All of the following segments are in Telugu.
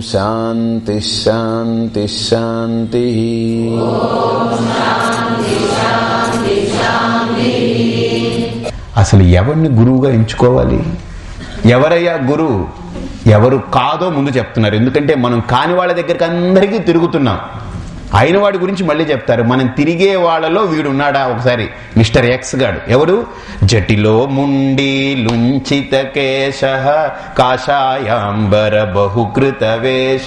శాంతి శాంతి శాంతి అసలు ఎవరిని గురువుగా ఎంచుకోవాలి? ఎవరయ్యా గురువు? ఎవరు కాదో ముందు చెప్తున్నారు. ఎందుకంటే మనం కాని వాళ్ళ దగ్గరికి అందరికీ తిరుగుతున్నాం. అయిన వాడి గురించి మళ్ళీ చెప్తారు. మనం తిరిగే వాళ్ళలో వీడున్నాడా? ఒకసారి మిస్టర్ ఎక్స్ గాడు. ఎవరు? జటిలో ముండి లుంచిత కేశ కాషాయాంబర బహుకృత వేష.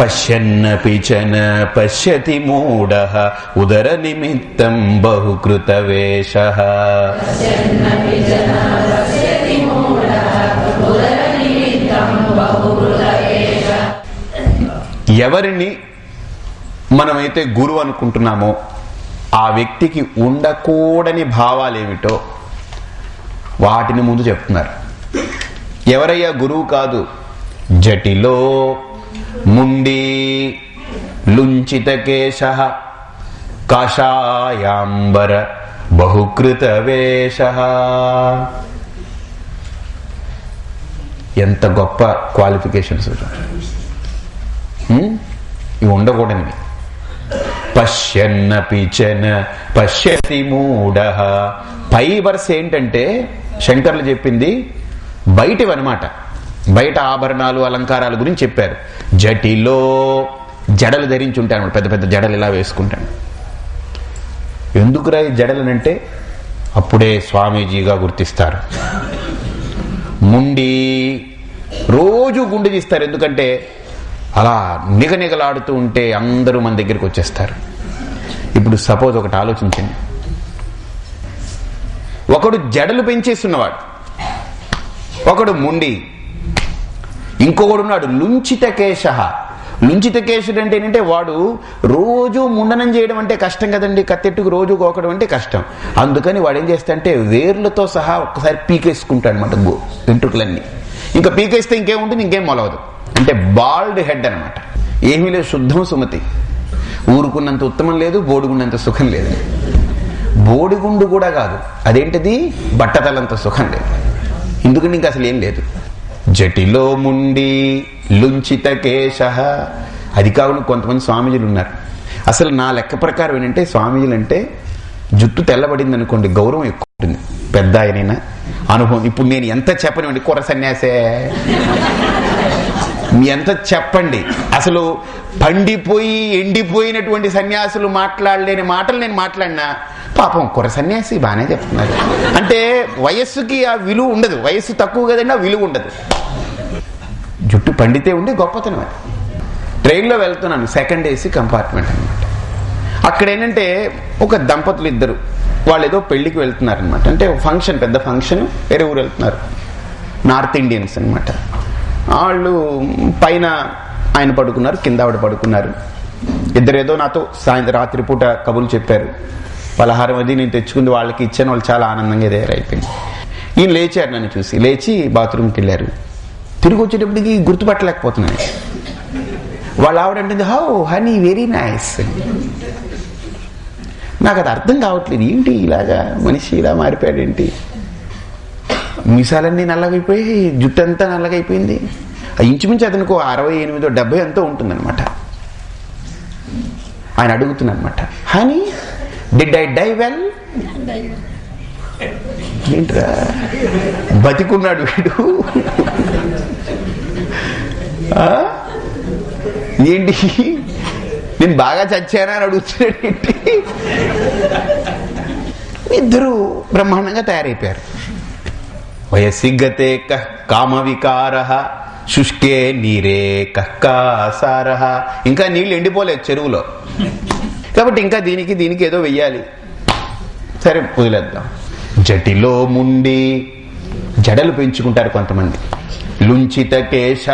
పశ్యన్నపి చన పశ్యతి మూఢ ఉదర నిమిత్తం బహుకృత వేష. ఎవరిని మనమైతే గురువు అనుకుంటున్నామో ఆ వ్యక్తికి ఉండకూడని భావాలేమిటో వాటిని ముందు చెప్తున్నారు. ఎవరయ్యా గురువు కాదు? జటిలో ముండి లుంచిత కేశ కషాయాంబర బహుకృత వేష ఎంత గొప్ప క్వాలిఫికేషన్స్ ఇవి ఉండకూడనివి. పశ్యన్నపి చన పశ్యతి మూఢ. పై వరుస ఏంటంటే శంకర్లు చెప్పింది బయటివన్నమాట. బయట ఆభరణాలు అలంకారాల గురించి చెప్పారు. జటిలో జడలు ధరించి ఉంటాను పెద్ద పెద్ద జడలు ఇలా వేసుకుంటాను ఎందుకురా ఈ జడలనంటే అప్పుడే స్వామీజీగా గుర్తిస్తారు. ముండి రోజు గుండె తీస్తారు. ఎందుకంటే అలా నిగనిగలాడుతూ ఉంటే అందరూ మన దగ్గరికి వచ్చేస్తారు. ఇప్పుడు సపోజ్ ఒకటి ఆలోచించండి. ఒకడు జడలు పెంచేస్తున్నవాడు. ఒకడు ముండి. ఇంకొకడు ఉన్నాడు లుంచిత కేశ అంటే ఏంటంటే వాడు రోజు ముండనం చేయడం అంటే కష్టం కదండి. కత్తెట్టుకు రోజు గోకడం అంటే కష్టం. అందుకని వాడు ఏం చేస్తాడంటే వేర్లతో సహా ఒక్కసారి పీకేసుకుంటాడు అనమాట వెంట్రుకలన్నీ. ఇంకా పీకేస్తే ఇంకేముంటుంది ఇంకేం మొలవదు అంటే బాల్డ్ హెడ్ అనమాట ఏమీ లేదు శుద్ధం సుమతి. ఊరుకున్నంత ఉత్తమం లేదు బోడిగుండంత సుఖం లేదు. బోడిగుండు కూడా కాదు. అదేంటిది? బట్టతలంత సుఖం లేదు. ఎందుకంటే ఇంకా అసలు ఏం లేదు. జటిలో ముండి లుంచిత కేశ. అది కాకుండా కొంతమంది స్వామీజీలు ఉన్నారు. అసలు నా లెక్క ప్రకారం ఏంటంటే స్వామీజీలు అంటే జుట్టు తెల్లబడింది అనుకోండి గౌరవం ఎక్కువ. ఉంటుంది పెద్ద ఆయనైనా అనుభవం. ఇప్పుడు నేను ఎంత చెప్పనివ్వండి కుర్ర సన్యాసే. మీ ఎంత చెప్పండి. అసలు పండిపోయి ఎండిపోయినటువంటి సన్యాసులు మాట్లాడలేని మాటలు నేను మాట్లాడినా పాపం కుర్ర సన్యాసి బాగానే చెప్తున్నారు. అంటే వయస్సుకి ఆ విలువ ఉండదు. వయస్సు తక్కువ కదండి ఆ విలువ ఉండదు. జుట్టు పండితే ఉండి గొప్పతనం అది. ట్రైన్లో వెళ్తున్నాను సెకండ్ ఏసీ కంపార్ట్మెంట్ అనమాట అక్కడ ఏంటంటే ఒక దంపతులు ఇద్దరు. వాళ్ళు ఏదో పెళ్ళికి వెళ్తున్నారు అనమాట అంటే ఫంక్షన్ పెద్ద ఫంక్షన్ వేరే ఊరు వెళ్తున్నారు. నార్త్ ఇండియన్స్ అనమాట వాళ్ళు పైన ఆయన పడుకున్నారు కింద ఆవిడ పడుకున్నారు. ఇద్దరేదో నాతో సాయంత్రం రాత్రి పూట కబుర్లు చెప్పారు. పలహారం అది నేను తెచ్చుకుంది వాళ్ళకి ఇచ్చాను వాళ్ళు చాలా ఆనందంగా ఎదురైపోయింది ఈయన లేచారు నన్ను చూసి. లేచి బాత్రూమ్కి వెళ్ళారు. తిరిగి వచ్చేటప్పటికి గుర్తుపట్టలేకపోతున్నాను. వాళ్ళ ఆవిడ అంటుంది హౌ హనీ వెరీ నైస్ నాకు అది అర్థం కావట్లేదు. ఏంటి ఇలాగా మనిషి ఇలా మారిపోయాడేంటి? మిసాలన్నీ మీసాలన్నీ నల్లగైపోయి జుట్టు అంతా నల్లగైపోయింది. ఆ ఇంచుమించు అతనికి అరవై ఎనిమిదో డెబ్బై ఎంతో ఉంటుందన్నమాట. ఆయన అడుగుతున్నమాట honey did I die well ఏంట్రా? బతికున్నాడు వీడు. ఏంటి? నేను బాగా చచ్చానా అని అడుగుతున్నాడు ఇద్దరు బ్రహ్మాండంగా తయారైపోయారు. వయసిగతే కః కామ వికార శుష్కే నీరే కక్కాసార ఇంకా నీళ్ళు ఎండిపోలేదు చెరువులో. కాబట్టి ఇంకా దీనికి దీనికి ఏదో వెయ్యాలి. సరే వదిలేద్దాం. జటిలో ముండి జడలు పెంచుకుంటారు కొంతమంది. లుంచిత కేశ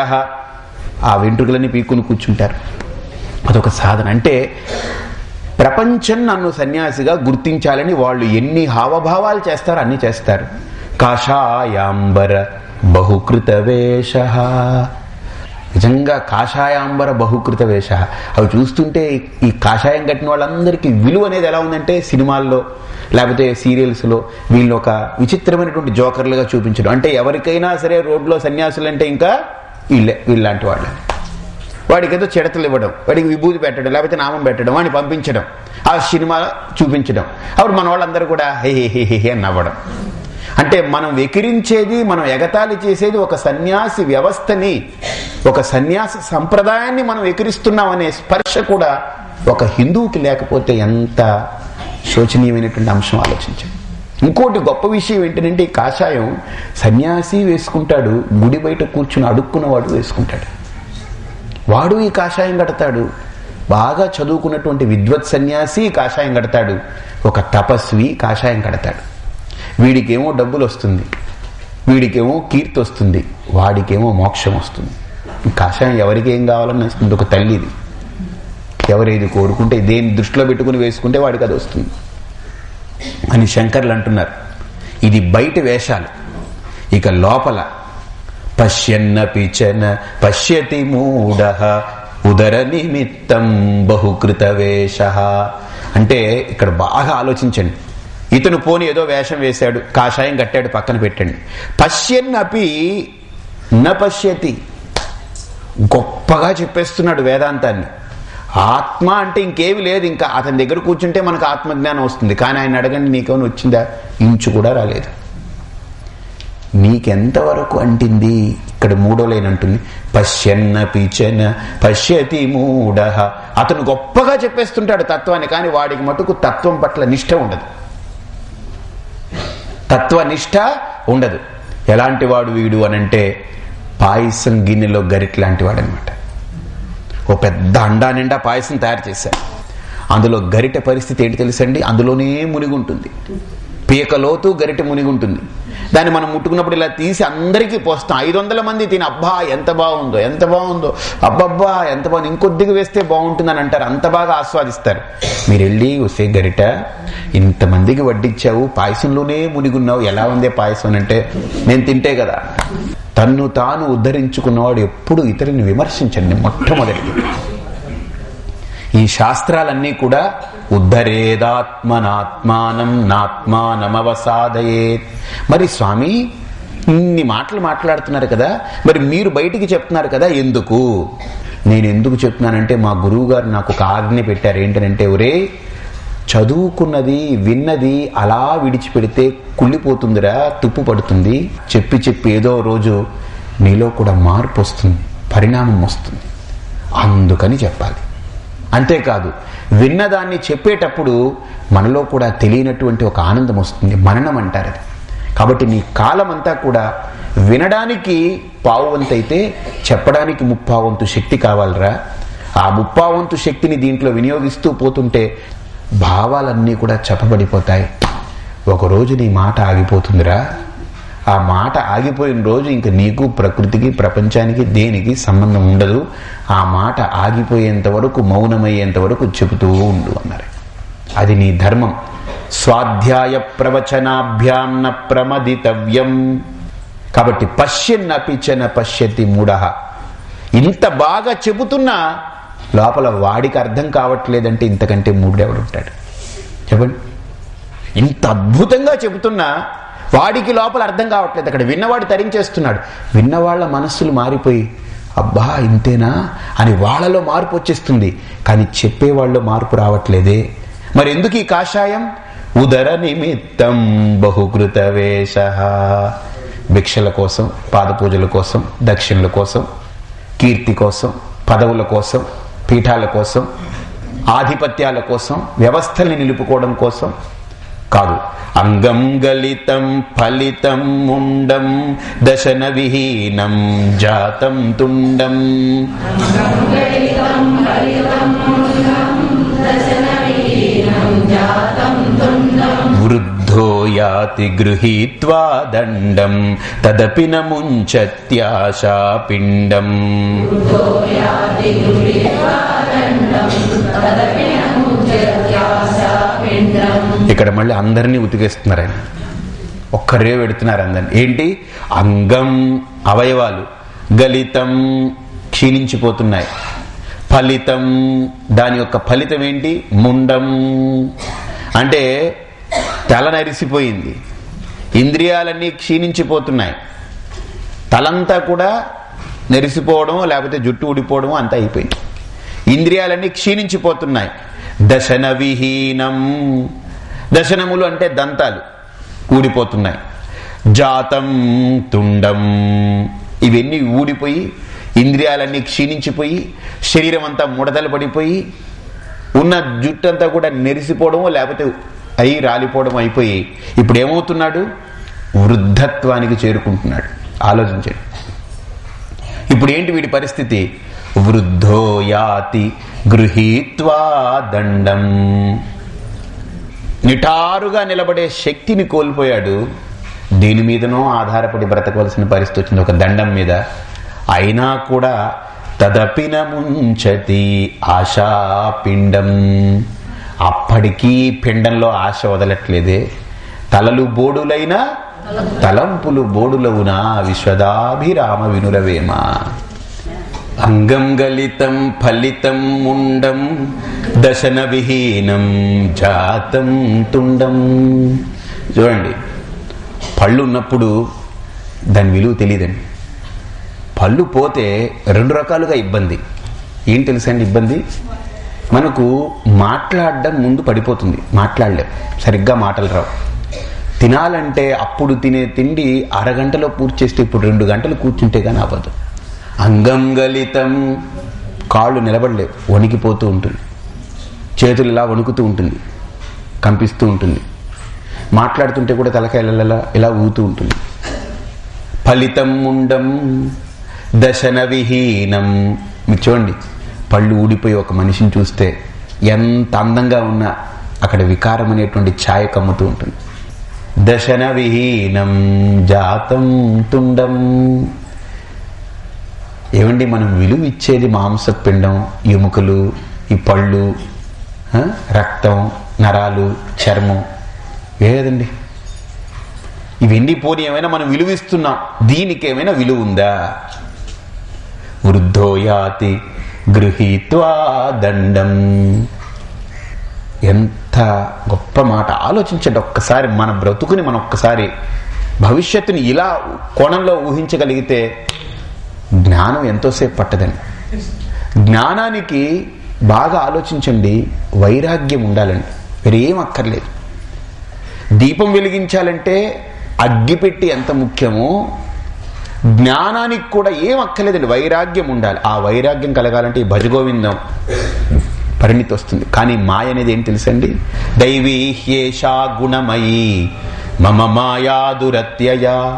ఆ వెంట్రుకలని పీక్కుని కూర్చుంటారు. అదొక సాధన. అంటే ప్రపంచం నన్ను సన్యాసిగా గుర్తించాలని వాళ్ళు ఎన్ని హావభావాలు చేస్తారో అన్ని చేస్తారు. కాషాయాంబర బహుకృత వేష. నిజంగా కాషాయాంబర బహుకృత వేష. అవి చూస్తుంటే ఈ కాషాయం కట్టిన వాళ్ళందరికీ విలువ అనేది ఎలా ఉందంటే సినిమాల్లో లేకపోతే సీరియల్స్లో వీళ్ళు ఒక విచిత్రమైనటువంటి జోకర్లుగా చూపించడం. అంటే ఎవరికైనా సరే రోడ్లో సన్యాసులు అంటే ఇంకా వీళ్ళే వీళ్ళలాంటి వాళ్ళని వాడికి ఏదో చిడతలు ఇవ్వడం వాడికి విభూతి పెట్టడం లేకపోతే నామం పెట్టడం వాడిని పంపించడం ఆ సినిమా చూపించడం. అప్పుడు మన వాళ్ళందరూ కూడా హే హే హే హే హే నవ్వడం. అంటే మనం వెకిరించేది మనం ఎగతాళి చేసేది ఒక సన్యాసి వ్యవస్థని ఒక సన్యాస సంప్రదాయాన్ని మనం ఎకిరిస్తున్నాం అనే స్పర్శ కూడా ఒక హిందువుకి లేకపోతే ఎంత శోచనీయమైనటువంటి అంశం ఆలోచించండి. ఇంకోటి గొప్ప విషయం ఏంటంటే ఈ కాషాయం సన్యాసి వేసుకుంటాడు గుడి బయట కూర్చుని అడుక్కున్నవాడు వేసుకుంటాడు. వాడు ఈ కాషాయం కడతాడు. బాగా చదువుకున్నటువంటి విద్వత్ సన్యాసి కాషాయం కడతాడు. ఒక తపస్వి కాషాయం కడతాడు. వీడికేమో డబ్బులు వస్తుంది వీడికేమో కీర్తి వస్తుంది వాడికేమో మోక్షం వస్తుంది కాషాయం ఎవరికి ఏం కావాలని వస్తుంది ఒక తల్లిది. ఎవరేది కోరుకుంటే దేని దృష్టిలో పెట్టుకుని వేసుకుంటే వాడికి అది వస్తుంది అని శంకర్లు అంటున్నారు. ఇది బయట వేషాలు. ఇక లోపల పశ్యన్న పశ్యతి మూఢ ఉదర నిమిత్తం బహుకృత వేష అంటే ఇక్కడ బాగా ఆలోచించండి. ఇతను పోని ఏదో వేషం వేశాడు కాషాయం కట్టాడు పక్కన పెట్టండి. పశ్యన్నపి న పశ్యతి. గొప్పగా చెప్పేస్తున్నాడు వేదాంతాన్ని. ఆత్మ అంటే ఇంకేమి లేదు ఇంకా అతని దగ్గర కూర్చుంటే మనకు ఆత్మజ్ఞానం వస్తుంది. కానీ ఆయన అడగండి నీకేమైనా వచ్చిందా? ఇంచు కూడా రాలేదు. నీకెంతవరకు అంటింది? ఇక్కడ మూడో లైన్ అంటుంది. పశ్యన్న పిచన పశ్యతి మూఢ. అతను గొప్పగా చెప్పేస్తుంటాడు తత్వాన్ని కానీ వాడికి మటుకు తత్వం పట్ల నిష్ట ఉండదు. తత్వనిష్ట ఉండదు. ఎలాంటి వాడు వీడు అనంటే పాయసం గిన్నెలో గరిట్ లాంటి వాడు అనమాట ఓ పెద్ద అండా నిండా పాయసం తయారు చేశారు. అందులో గరిట పరిస్థితి ఏంటి తెలుసండి? అందులోనే మునిగుంటుంది పీకలోతు గరిటె మునిగుంటుంది. దాన్ని మనం ముట్టుకున్నప్పుడు ఇలా తీసి అందరికీ పోస్తాం. ఐదు వందల మంది తిని అబ్బా ఎంత బాగుందో ఎంత బాగుందో అబ్బబ్బా ఎంత బాగుంది ఇంకొద్దిగా వేస్తే బాగుంటుందని అంటారు. అంత బాగా ఆస్వాదిస్తారు. మీరు వెళ్ళి వస్తే గరిట ఇంతమందికి వడ్డించావు పాయసంలోనే మునిగున్నావు. ఎలా ఉందే పాయసం అంటే నేను తింటే కదా. తన్ను తాను ఉద్ధరించుకున్నవాడు ఎప్పుడు ఇతరుని విమర్శించండి మొట్టమొదటి ఈ శాస్త్రాలన్నీ కూడా ఉద్ధరేదాత్మనాత్మానం నాత్మానమవసాదయే మరి స్వామి ఇన్ని మాటలు మాట్లాడుతున్నారు కదా మరి మీరు బయటికి చెప్తున్నారు కదా ఎందుకు? నేను ఎందుకు చెప్తున్నానంటే మా గురువు గారు నాకు ఒక ఆజ్ఞ పెట్టారు. ఏంటనంటే ఒరే చదువుకున్నది విన్నది అలా విడిచిపెడితే కుళ్ళిపోతుందిరా తుప్పు పడుతుంది. చెప్పి చెప్పి ఏదో రోజు నీలో కూడా మార్పు వస్తుంది పరిణామం వస్తుంది. అందుకని చెప్పాలి. అంతేకాదు విన్నదాన్ని చెప్పేటప్పుడు మనలో కూడా తెలియనటువంటి ఒక ఆనందం వస్తుంది మననం అంటారు అది. కాబట్టి నీ కాలం అంతా కూడా వినడానికి పావువంతైతే చెప్పడానికి ముప్పావంతు శక్తి కావాలరా. ఆ ముప్పావంతు శక్తిని దీంట్లో వినియోగిస్తూ పోతుంటే భావాలన్నీ కూడా చెప్పబడిపోతాయి ఒకరోజు నీ మాట ఆగిపోతుందిరా. ఆ మాట ఆగిపోయిన రోజు ఇంక నీకు ప్రకృతికి ప్రపంచానికి దేనికి సంబంధం ఉండదు. ఆ మాట ఆగిపోయేంత వరకు మౌనమయ్యేంత వరకు చెబుతూ ఉండు అన్నారు. అది నీ ధర్మం. స్వాధ్యాయ ప్రవచనాభ్యాన్న ప్రమదితవ్యం. కాబట్టి పశ్యన్నపిచన పశ్యతి మూఢ. ఇంత బాగా చెబుతున్నా లోపల వాడికి అర్థం కావట్లేదంటే ఇంతకంటే మూడెవడుంటాడు చెప్పండి. ఇంత అద్భుతంగా చెబుతున్నా వాడికి లోపల అర్థం కావట్లేదు. అక్కడ విన్నవాడు తరించేస్తున్నాడు. విన్నవాళ్ళ మనస్సులు మారిపోయి అబ్బా ఇంతేనా? అని వాళ్ళలో మార్పు వచ్చేస్తుంది. కానీ చెప్పేవాళ్ళు మార్పు రావట్లేదే. మరి ఎందుకు ఈ కాషాయం? ఉదర నిమిత్తం బహుకృత వేష. భిక్షల కోసం పాదపూజల కోసం దక్షిణల కోసం కీర్తి కోసం పదవుల కోసం పీఠాల కోసం ఆధిపత్యాల కోసం వ్యవస్థల్ని నిలుపుకోవడం కోసం కాదు. అంగం గలితం ఫలితం ముండం దశన విహీనం జాతం తుండం. వృద్ధో యాతి గృహీత్వా దండం తదపి న తదపి పిండం ఇక్కడ మళ్ళీ అందరినీ ఉతికేస్తున్నారు ఆయన. ఒక్కరే పెడుతున్నారు అందరిని ఏంటి? అంగం అవయవాలు గలితం క్షీణించిపోతున్నాయి. ఫలితం దాని యొక్క ఫలితం ఏంటి? ముండం. అంటే తల నరిసిపోయింది. ఇంద్రియాలన్నీ క్షీణించిపోతున్నాయి. తలంతా కూడా నెరిసిపోవడం లేకపోతే జుట్టు ఊడిపోవడం అంతా అయిపోయింది. ఇంద్రియాలన్నీ క్షీణించిపోతున్నాయి. దశన విహీనం దశనములు అంటే దంతాలు ఊడిపోతున్నాయి. జాతం తుండం ఇవన్నీ ఊడిపోయి ఇంద్రియాలన్నీ క్షీణించిపోయి శరీరం అంతా ముడతలు పడిపోయి ఉన్న జుట్టంతా కూడా నెరిసిపోవడమో లేకపోతే అయి రాలిపోవడం అయిపోయి ఇప్పుడు ఏమవుతున్నాడు? వృద్ధత్వానికి చేరుకుంటున్నాడు. ఆలోచించండి. ఇప్పుడు ఏంటి వీడి పరిస్థితి? వృద్ధో యాతి గృహీత్వా దండం. నిటారుగా నిలబడే శక్తిని కోల్పోయాడు. దీని మీదనో ఆధారపడి బ్రతకవలసిన పరిస్థితి వచ్చింది. ఒక దండం మీద అయినా కూడా తదపిన ముంచతి ఆశా పిండం అప్పటికీ పిండంలో ఆశ వదలట్లేదే. తలలు బోడులైనా తలంపులు బోడులవునా విశ్వదాభిరామ వినులవేమా అంగం గలితం ఫలితం ముండం దశన విహీనం జాతం తుండం చూడండి పళ్ళు ఉన్నప్పుడు దాని విలువ తెలియదండి పళ్ళు పోతే రెండు రకాలుగా ఇబ్బంది. ఏం తెలుసండి ఇబ్బంది? మనకు మాట్లాడడం ముందు పడిపోతుంది. మాట్లాడలేం. సరిగ్గా మాటలు రావు. తినాలంటే అప్పుడు తినే తిండి అరగంటలో పూర్తి చేస్తే ఇప్పుడు రెండు గంటలు కూర్చుంటే కానీ అవ్వదు. అంగం గలితం. కాళ్ళు నిలబడలేవు. వణికిపోతూ ఉంటుంది. చేతులు ఇలా వణుకుతూ ఉంటుంది. కంపిస్తూ ఉంటుంది. మాట్లాడుతుంటే కూడా తలకాయల ఇలా ఊతూ ఉంటుంది. ఫలితం ఉండం దశన విహీనం. మీరు చూడండి పళ్ళు ఊడిపోయి ఒక మనిషిని చూస్తే ఎంత అందంగా ఉన్నా అక్కడ వికారం అనేటువంటి ఛాయ కమ్ముతూ ఉంటుంది. దశన విహీనం జాతం తుండం. ఏమండి మనం విలువ ఇచ్చేది మాంసపిండం ఎముకలు ఈ పళ్ళు రక్తం నరాలు చర్మం. ఏదండి? ఇవన్నీ పోనీ ఏమైనా మనం విలువిస్తున్నాం. దీనికి ఏమైనా విలువ ఉందా వృద్ధోయాతి గృహీత్వా దండం. ఎంత గొప్ప మాట. ఆలోచించండి ఒక్కసారి. మన బ్రతుకుని మనం ఒక్కసారి భవిష్యత్తుని ఇలా కోణంలో ఊహించగలిగితే జ్ఞానం ఎంతోసేపు పట్టదండి. జ్ఞానానికి బాగా ఆలోచించండి వైరాగ్యం ఉండాలండి. వేరేం అక్కర్లేదు. దీపం వెలిగించాలంటే అగ్గిపెట్టి ఎంత ముఖ్యమో జ్ఞానానికి కూడా ఏం అక్కర్లేదండి. వైరాగ్యం ఉండాలి. ఆ వైరాగ్యం కలగాలంటే ఈ భజగోవిందం పరిణితి వస్తుంది. కానీ మాయ అనేది ఏం తెలుసండి? దైవీ హ్యేషా గుణమయీ మమ మాయా దురత్యయ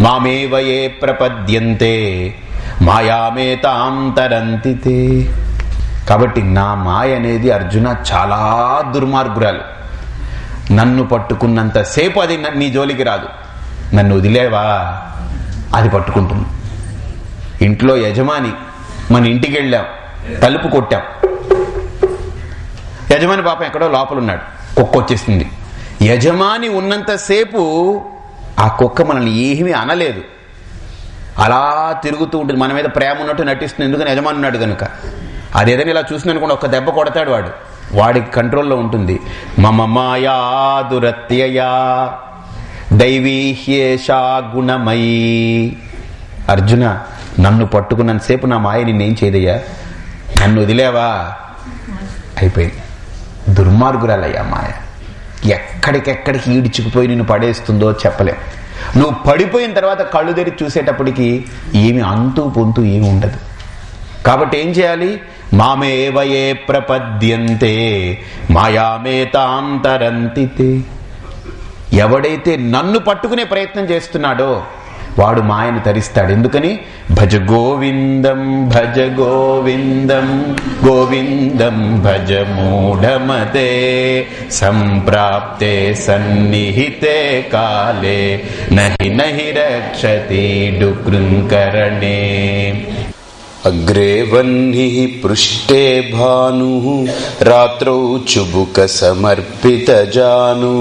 మామేవ ఏ ప్రపద్యంతే మాయామేతాం తరంతి కాబట్టి నా మాయ అనేది అర్జున చాలా దుర్మార్గురాలు. నన్ను పట్టుకున్నంతసేపు అది నీ జోలికి రాదు. నన్ను వదిలేవా? అది పట్టుకుంటుంది. ఇంట్లో యజమాని మన ఇంటికి వెళ్ళాం. తలుపు కొట్టాం. యజమాని పాపం ఎక్కడో లోపల ఉన్నాడు కుక్క వచ్చేసింది. యజమాని ఉన్నంతసేపు ఆ కుక్క మనల్ని ఏమీ అనలేదు. అలా తిరుగుతూ ఉంటుంది. మన మీద ప్రేమ ఉన్నట్టు నటిస్తుంది. ఎందుకని? యజమాని ఉన్నాడు కనుక. అదేదైనా ఇలా చూసిన అనుకోండి ఒక్క దెబ్బ కొడతాడు వాడు. వాడికి కంట్రోల్లో ఉంటుంది. మమ మాయా దురత్యయా దైవీహ్యేషా గుణమయీ. అర్జున నన్ను పట్టుకున్నంతసేపు నా మాయ నిన్నేం చేయదయ్యా? నన్ను వదిలేవా? అయిపోయింది. దుర్మార్గురాలయ్యా మాయ. ఎక్కడికెక్కడికి ఈడ్చుకుపోయి నిన్ను పడేస్తుందో చెప్పలేం. నువ్వు పడిపోయిన తర్వాత కళ్ళు తెరి చూసేటప్పటికి ఏమి అంతు పొంతు ఏమి ఉండదు. కాబట్టి ఏం చేయాలి? మామేవయే ప్రపద్యంతే మాయామేతాంతరంతితే ఎవడైతే నన్ను పట్టుకునే ప్రయత్నం చేస్తున్నాడో వాడు మాయను తరిస్తాడు. ఎందుకని? భజ గోవిందం భజ గోవిందం గోవిందం భజ మూఢమతే సంప్రాప్తే సన్నిహితే కాలే నహి నహి రక్షతి డుకృంకరణే. అగ్రే పృష్టే భాను రాత్రౌ చుబుక సమర్పిత జాను.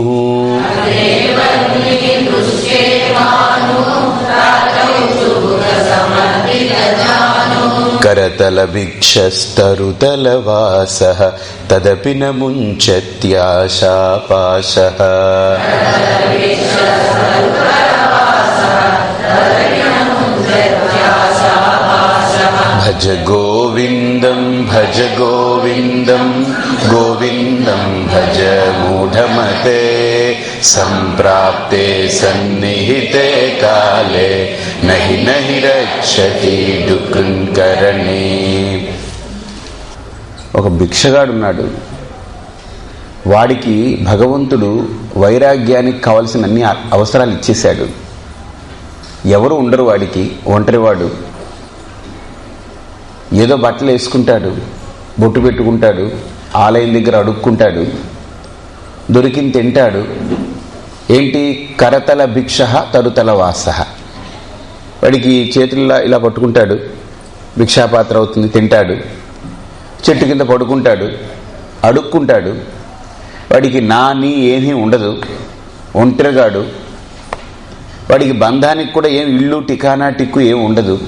करतलभिक्षस्तरुतलवासः तदपि न मुञ्चत्याशापाशः भज गोविन्दं भज गोविन्दं गोविन्दं भज मूढमते सम्प्राप्ते सन्निहिते काले नहि नहि रक्षति डुकृङ्करणे ఒక భిక్షగాడు ఉన్నాడు వాడికి భగవంతుడు వైరాగ్యానికి కావలసిన అన్ని అవసరాలు ఇచ్చేశాడు ఎవరు ఉండరు వాడికి ఒంటరివాడు ఏదో బట్టలు వేసుకుంటాడు బొట్టు పెట్టుకుంటాడు ఆలయం దగ్గర అడుక్కుంటాడు దొరికింది తింటాడు. ఏంటి? కరతల భిక్ష తరుతల వాస వాడికి చేతుల్లో ఇలా పట్టుకుంటాడు. భిక్షాపాత్ర అవుతుంది తింటాడు. చెట్టు కింద పడుకుంటాడు అడుక్కుంటాడు. వాడికి నా నీ ఏమీ ఉండదు ఒంటరిగాడు. వాడికి బంధానికి కూడా ఏం ఇల్లు టికానా టిక్కు ఏమి ఉండదు.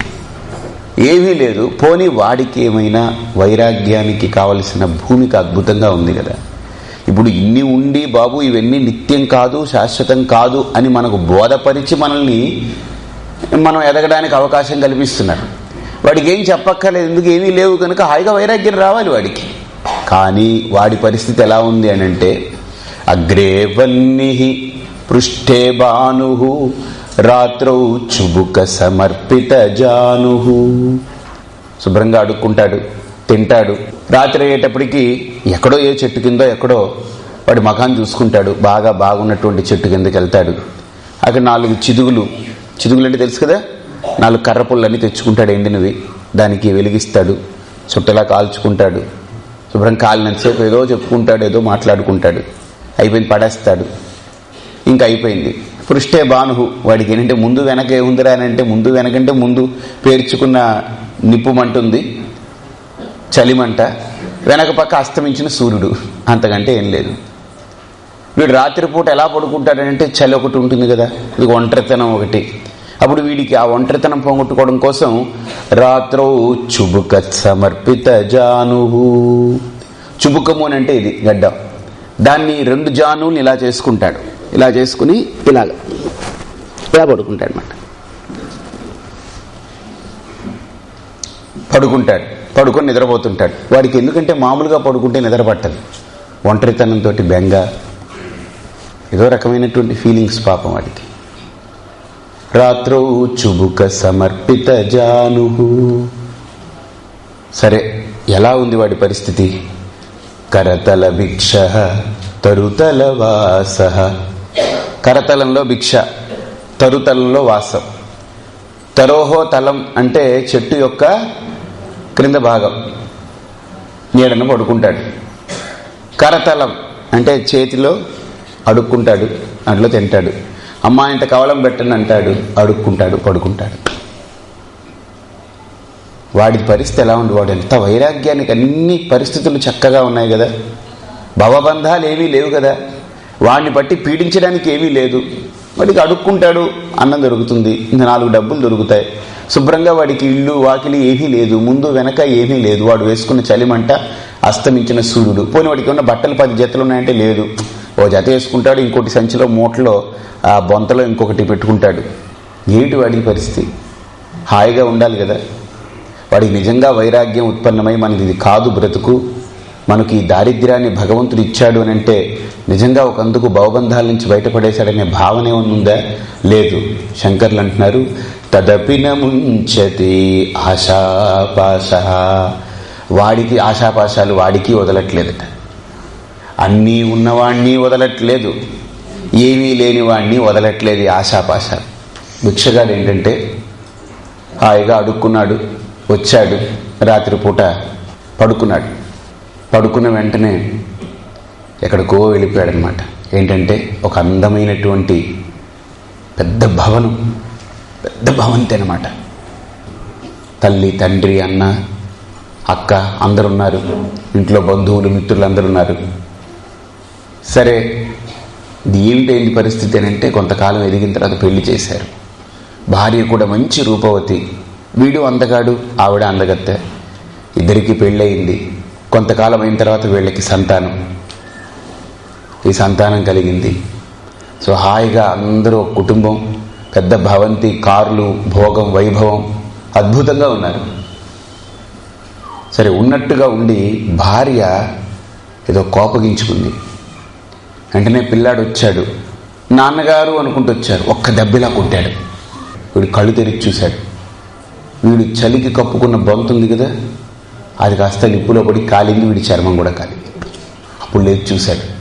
ఏమీ లేదు. పోనీ వాడికి ఏమైనా వైరాగ్యానికి కావలసిన భూమిక అద్భుతంగా ఉంది కదా. ఇప్పుడు ఇన్ని ఉండి బాబు ఇవన్నీ నిత్యం కాదు శాశ్వతం కాదు అని మనకు బోధపరిచి మనల్ని మనం ఎదగడానికి అవకాశం కల్పిస్తున్నారు. వాడికి ఏం చెప్పక్కర్లేదు. ఎందుకు ఏమీ లేవు కనుక హాయిగా వైరాగ్యం రావాలి వాడికి. కానీ వాడి పరిస్థితి ఎలా ఉంది అని అంటే అగ్రేవన్ని పృష్ఠే భాను రాత్రౌ చుబుక సమర్పిత జాను శుభ్రంగా అడుక్కుంటాడు తింటాడు. రాత్రి అయ్యేటప్పటికి ఎక్కడో ఏ చెట్టు కిందో ఎక్కడో వాడి మకాన్ చూసుకుంటాడు బాగా బాగున్నటువంటి చెట్టు కిందకి వెళ్తాడు. అక్కడ నాలుగు చిదుగులు చిదుగులు అంటే తెలుసు కదా? నాలుగు కర్ర పుల్లన్నీ తెచ్చుకుంటాడు ఎండినవి. దానికి వెలిగిస్తాడు చుట్టలా కాల్చుకుంటాడు. శుభ్రం కాలినంతసేపు ఏదో చెప్పుకుంటాడు ఏదో మాట్లాడుకుంటాడు. అయిపోయింది పడేస్తాడు. ఇంకా అయిపోయింది. పృష్టే బానుహు వాడికి ఏంటంటే ముందు వెనక ఏముందిరా అని అంటే ముందు వెనకంటే ముందు పేర్చుకున్న నిప్పుమంటుంది చలిమంట వెనక పక్క అస్తమించిన సూర్యుడు. అంతకంటే ఏం లేదు. వీడు రాత్రిపూట ఎలా పడుకుంటాడంటే చలి ఒకటి ఉంటుంది కదా ఇది ఒంటరితనం ఒకటి. అప్పుడు వీడికి ఆ ఒంటరితనం పోగొట్టుకోవడం కోసం రాత్రో చుబుక సమర్పిత జానుహు. చుబుకము అని అంటే ఇది గడ్డ. దాన్ని రెండు జానువులు ఇలా చేసుకుంటాడు. ఇలా చేసుకుని ఇలాగ ఇలా పడుకుంటాడు అనమాట పడుకుంటాడు పడుకొని నిద్రపోతుంటాడు. వాడికి ఎందుకంటే మామూలుగా పడుకుంటే నిద్ర పట్టదు ఒంటరితనంతో బెంగ ఏదో రకమైనటువంటి ఫీలింగ్స్ పాపం వాడికి. రాత్రో చుబుక సమర్పిత జాను సరే ఎలా ఉంది వాడి పరిస్థితి? కరతల భిక్ష తరుతల వాస. కరతలంలో భిక్ష తరుతలంలో వాసం. తరోహో తలం అంటే చెట్టు యొక్క క్రింద భాగం. నీడను పడుకుంటాడు. కరతలం అంటే చేతిలో అడుక్కుంటాడు అందులో తింటాడు. అమ్మ ఇంత కవలం పెట్టను అంటాడు అడుక్కుంటాడు పడుకుంటాడు. వాడి పరిస్థితి ఎలా ఉంది? వాడు ఎంత వైరాగ్యానికి అన్ని పరిస్థితులు చక్కగా ఉన్నాయి కదా. భవబంధాలు ఏమీ లేవు కదా. వాడిని బట్టి పీడించడానికి ఏమీ లేదు. వాడికి అడుక్కుంటాడు అన్నం దొరుకుతుంది ఇంకా నాలుగు డబ్బులు దొరుకుతాయి. శుభ్రంగా వాడికి ఇల్లు వాకిలి ఏమీ లేదు ముందు వెనక ఏమీ లేదు. వాడు వేసుకున్న చలిమంట అస్తమించిన సూర్యుడు. పోనీ వాడికి ఉన్న బట్టలు పది జతలు ఉన్నాయంటే లేదు. ఓ జత వేసుకుంటాడు ఇంకోటి సంచిలో మూటలో ఆ బొంతలో ఇంకొకటి పెట్టుకుంటాడు. ఏమిటి వాడి పరిస్థితి? హాయిగా ఉండాలి కదా. వాడికి నిజంగా వైరాగ్యం ఉత్పన్నమై మనది ఇది కాదు బ్రతుకు. మనకి ఈ దారిద్ర్యాన్ని భగవంతుడు ఇచ్చాడు అని అంటే నిజంగా ఒక అందుకు భవబంధాల నుంచి బయటపడేశాడనే భావన ఏమన్నా ఉందా? లేదు. శంకర్లు అంటున్నారు తదపిన ముంచతి ఆశాపాశ వాడికి ఆశాపాశాలు వాడికి వదలట్లేదట. అన్నీ ఉన్నవాణ్ణి వదలట్లేదు. ఏమీ లేని వాణ్ణి వదలట్లేదు ఆశాపాశాలు. భిక్షగాడు ఏంటంటే హాయిగా అడుక్కున్నాడు వచ్చాడు రాత్రిపూట పడుకున్నాడు. పడుకున్న వెంటనే ఎక్కడికో వెళ్ళిపోయాడు అనమాట ఏంటంటే ఒక అందమైనటువంటి పెద్ద భవనం. పెద్ద భవంతి అనమాట తల్లి తండ్రి అన్న అక్క అందరు ఉన్నారు ఇంట్లో బంధువులు మిత్రులు అందరు ఉన్నారు సరే ఇది పరిస్థితి అని అంటే కొంతకాలం ఎదిగిన తర్వాత పెళ్ళి చేశారు. భార్య కూడా మంచి రూపవతి. వీడు అందగాడు ఆవిడ అందగత్తే. ఇద్దరికి పెళ్ళయింది. కొంతకాలం అయిన తర్వాత వీళ్ళకి సంతానం. ఈ సంతానం కలిగింది. సో హాయిగా అందరూ కుటుంబం పెద్ద భవంతి కార్లు భోగం వైభవం అద్భుతంగా ఉన్నారు. సరే ఉన్నట్టుగా ఉండి భార్య ఏదో కోపగించుకుంది. వెంటనే పిల్లాడు వచ్చాడు. నాన్నగారు అనుకుంటూ వచ్చారు. ఒక్క దెబ్బలా కొట్టాడు. వీడు కళ్ళు తెరిచి చూశాడు. వీడు చలికి కప్పుకున్న బొంతుంది కదా? అది కాస్త నిప్పులో పడి కాలింది వీడి చర్మం కూడా కాలింది. అప్పుడు లేచి చూశాడు.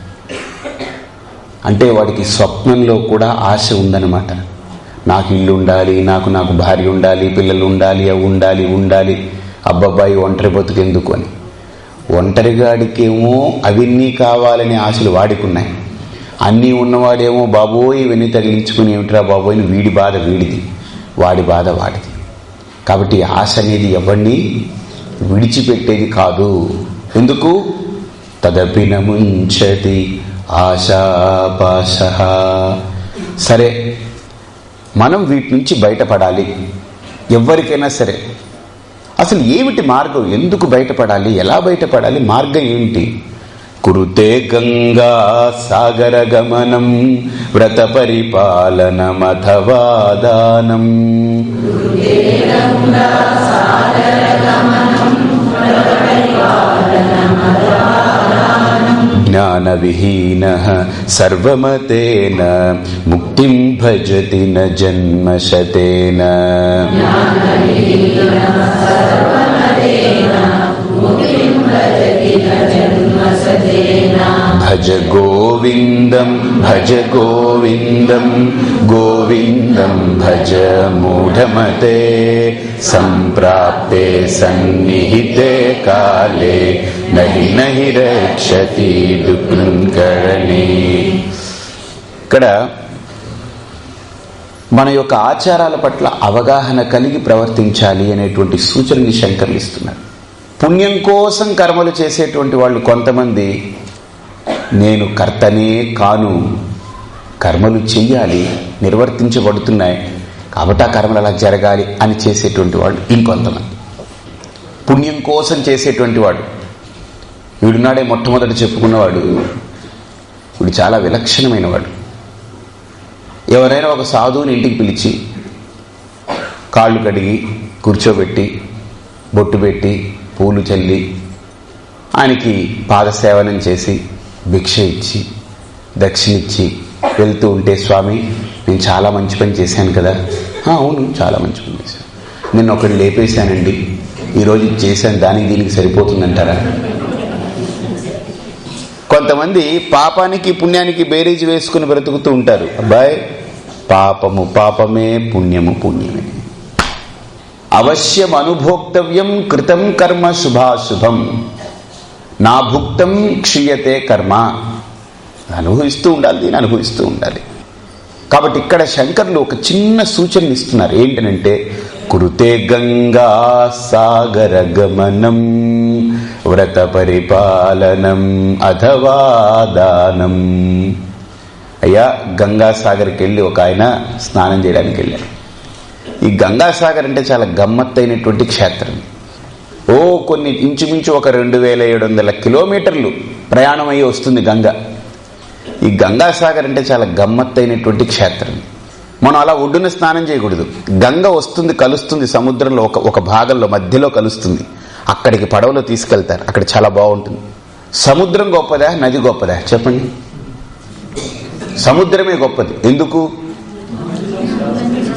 అంటే వాడికి స్వప్నంలో కూడా ఆశ ఉందన్నమాట. నాకు ఇల్లు ఉండాలి నాకు నాకు భార్య ఉండాలి పిల్లలు ఉండాలి అవి ఉండాలి ఉండాలి. అబ్బబ్బాయి ఒంటరి బతుకెందుకు అని. ఒంటరిగాడికేమో అవన్నీ కావాలనే ఆశలు వాడికున్నాయి. అన్నీ ఉన్నవాడేమో బాబోయ్ ఇవన్నీ తగిలించుకుని ఏమిట్రా బాబోయ్ వీడి బాధ వీడిది. వాడి బాధ వాడిది. కాబట్టి ఆశ అనేది ఎవరిని విడిచిపెట్టేది కాదు. ఎందుకు? తదపిన ముంచతి ఆశాపాశ సరే మనం వీటి నుంచి బయటపడాలి. ఎవరికైనా సరే. అసలు ఏమిటి మార్గం? ఎందుకు బయటపడాలి? ఎలా బయటపడాలి? మార్గం ఏంటి? కురుతే గంగా సాగర గమనం వ్రత పరిపాలనమథవాదానం జ్ఞానవిహీన సర్వమతేన ముక్తిం భజతి న జన్మశతేన భజ గోవిందం భజ గోవిందం గోవిందం భజ మూఢమతే సంప్రాప్తే సన్నిహితే కాలే నహి నహి రక్షతి దుఃఖరణి ఇక్కడ మన యొక్క ఆచారాల పట్ల అవగాహన కలిగి ప్రవర్తించాలి అనేటువంటి సూచనని శంకర్లు ఇస్తున్నారు. పుణ్యం కోసం కర్మలు చేసేటువంటి వాళ్ళు కొంతమంది నేను కర్తనే కాను. కర్మలు చెయ్యాలి నిర్వర్తించబడుతున్నాయి. కాబట్టి ఆ కర్మలు అలా జరగాలి అని చేసేటువంటి వాడు ఇంకొంతమంది. పుణ్యం కోసం చేసేటువంటి వాడు. వీడున్నాడే మొట్టమొదటి చెప్పుకున్నవాడు. వీడు చాలా విలక్షణమైన వాడు. ఎవరైనా ఒక సాధువుని ఇంటికి పిలిచి కాళ్ళు కడిగి కూర్చోబెట్టి బొట్టు పెట్టి పూలు చల్లి ఆయనకి పాదసేవనం చేసి భిక్ష ఇచ్చి దక్షిణ ఇచ్చి వెళ్తూ ఉంటే స్వామి నేను చాలా మంచి పని చేశాను కదా. అవును చాలా మంచి పని చేశాను. నిన్న ఒకటి లేపేశానండి. ఈరోజు ఇది చేశాను దానికి దీనికి సరిపోతుందంటారా? కొంతమంది పాపానికి పుణ్యానికి బేరీజ్ వేసుకుని బ్రతుకుతూ ఉంటారు. అబ్బాయి పాపము పాపమే పుణ్యము పుణ్యమే. అవశ్యం అనుభోక్తవ్యం కృతం కర్మ శుభాశుభం. నా భుక్తం క్షీయతే కర్మ. అనుభవిస్తూ ఉండాలి దీన్ని అనుభవిస్తూ ఉండాలి. కాబట్టి ఇక్కడ శంకర్లు ఒక చిన్న సూచన ఇస్తున్నారు. ఏంటనంటే కురుతే గంగా సాగర గమనం వ్రత పరిపాలనం అథవా దానం. అయ్యా గంగాసాగర్కి వెళ్ళి ఒక ఆయన స్నానం చేయడానికి వెళ్ళారు ఈ గంగాసాగర్ అంటే చాలా గమ్మత్తైనటువంటి క్షేత్రం. ఓ కొన్ని ఇంచుమించు ఒక రెండు వేల ఏడు వందల కిలోమీటర్లు ప్రయాణం అయ్యి వస్తుంది గంగ. ఈ గంగాసాగర్ అంటే చాలా గమ్మత్తైనటువంటి క్షేత్రం. మనం అలా ఒడ్డున స్నానం చేయకూడదు. గంగ వస్తుంది కలుస్తుంది సముద్రంలో ఒక ఒక భాగంలో మధ్యలో కలుస్తుంది. అక్కడికి పడవలో తీసుకెళ్తారు. అక్కడ చాలా బాగుంటుంది. సముద్రం గొప్పదా? నది గొప్పదా? చెప్పండి. సముద్రమే గొప్పది. ఎందుకు?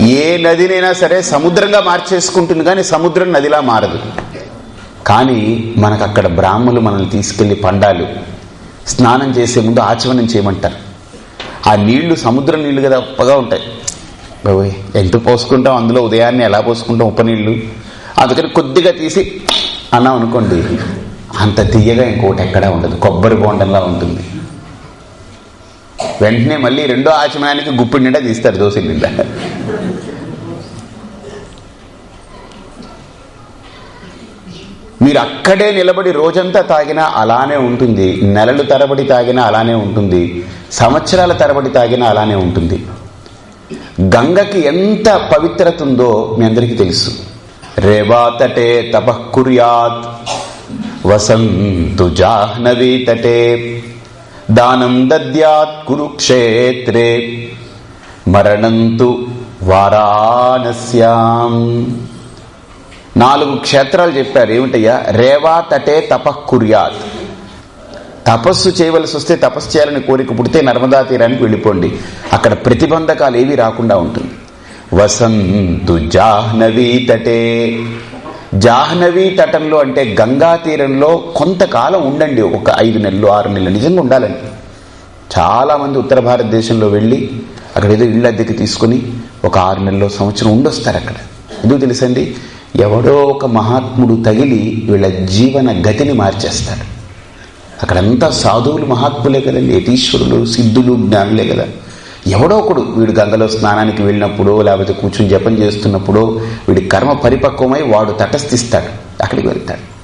ఏ నదినైనా సరే సముద్రంగా మార్చేసుకుంటుంది కానీ సముద్రం నదిలా మారదు. కానీ మనకు అక్కడ బ్రాహ్మలు మనల్ని తీసుకెళ్ళి పండాలు. స్నానం చేసే ముందు ఆచమనం చేయమంటారు. ఆ నీళ్ళు సముద్రం నీళ్ళు కదా ఉప్పగా ఉంటాయి. బాబోయ్ ఎంత పోసుకుంటాం? అందులో ఉదయాన్నే ఎలా పోసుకుంటాం ఉప్పు నీళ్ళు? అందుకని కొద్దిగా తీసి అన్నాం అనుకోండి అంత తీయగా ఇంకోటి ఎక్కడా ఉండదు. కొబ్బరి బోండంలా ఉంటుంది. వెంటనే మళ్ళీ రెండో ఆచమనానికి గుప్పిడి నిండా తీస్తారు దోశ నిండా. మీరు అక్కడే నిలబడి రోజంతా తాగినా అలానే ఉంటుంది. నెలలు తరబడి తాగినా అలానే ఉంటుంది. సంవత్సరాల తరబడి తాగినా అలానే ఉంటుంది. గంగకి ఎంత పవిత్రత ఉందో మీ అందరికీ తెలుసు. రేవాతటే తపకుర్యాత్ వసంతు జాహ్నవీ తటే దానం దద్యాత్ కురుక్షేత్రే మరణంతు వారాణస్యాం. నాలుగు క్షేత్రాలు చెప్పారు. ఏమిటయ్యా? రేవా తటే తపఃకుర్యాత్ తపస్సు చేయవలసి వస్తే తపస్సు చేయాలని కోరిక పుడితే నర్మదా తీరానికి వెళ్ళిపోండి. అక్కడ ప్రతిబంధకాలు ఏవి రాకుండా ఉంటుంది. వసంతు జాహ్నవీ తటే. జాహ్నవీ తటంలో అంటే గంగా తీరంలో కొంతకాలం ఉండండి. ఒక ఐదు నెలలు ఆరు నెలలు నిజంగా ఉండాలండి. చాలా మంది ఉత్తర భారతదేశంలో వెళ్ళి అక్కడ ఏదో ఇళ్ళ అద్దెకి తీసుకుని ఒక ఆరు నెలలో సంవత్సరం ఉండొస్తారు అక్కడ. ఎందుకు తెలుసండి? ఎవడో ఒక మహాత్ముడు తగిలి వీళ్ళ జీవన గతిని మార్చేస్తాడు. అక్కడంతా సాధువులు మహాత్ములే కదండి యటీశ్వరులు సిద్ధులు జ్ఞానులే కదా. ఎవడో ఒకడు వీడు గంగలో స్నానానికి వెళ్ళినప్పుడో లేకపోతే కూర్చుని జపం చేస్తున్నప్పుడో వీడి కర్మ పరిపక్వమై వాడు తటస్థిస్తాడు అక్కడికి వెళ్తాడు.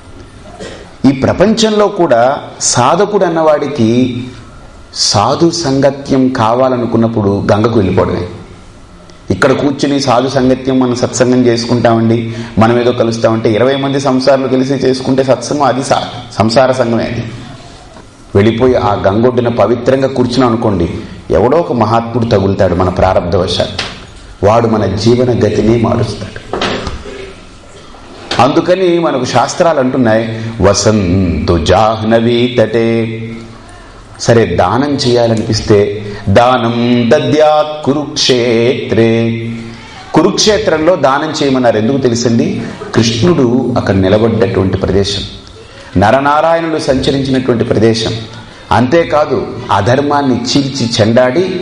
ఈ ప్రపంచంలో కూడా సాధకుడు అన్నవాడికి సాధు సంగత్యం కావాలనుకున్నప్పుడు గంగకు వెళ్ళిపోవడమే. ఇక్కడ కూర్చుని సాధు సంగత్యం మనం సత్సంగం చేసుకుంటామండి. మనం ఏదో కలుస్తామంటే ఇరవై మంది సంసారాలు కలిసి చేసుకుంటే సత్సంగం అది సంసార సంఘమే అది. వెళ్ళిపోయి ఆ గంగొడ్డున పవిత్రంగా కూర్చున్నాం అనుకోండి ఎవడో ఒక మహాత్ముడు తగులుతాడు మన ప్రారంభవశాత్ వాడు మన జీవన గతిని మారుస్తాడు. అందుకని మనకు శాస్త్రాలు అంటున్నాయి వసంతు జాహ్నవీ తటే. సరే దానం చేయాలనిపిస్తే దానం దద్యాత్ కురుక్షేత్రే. కురుక్షేత్రంలో దానం చేయమన్నారు. ఎందుకు తెలుసండి కృష్ణుడు అక్కడ నిలబడ్డటువంటి ప్రదేశం. నరనారాయణుడు సంచరించినటువంటి ప్రదేశం. అంతేకాదు అధర్మాన్ని చీల్చి చెండాడి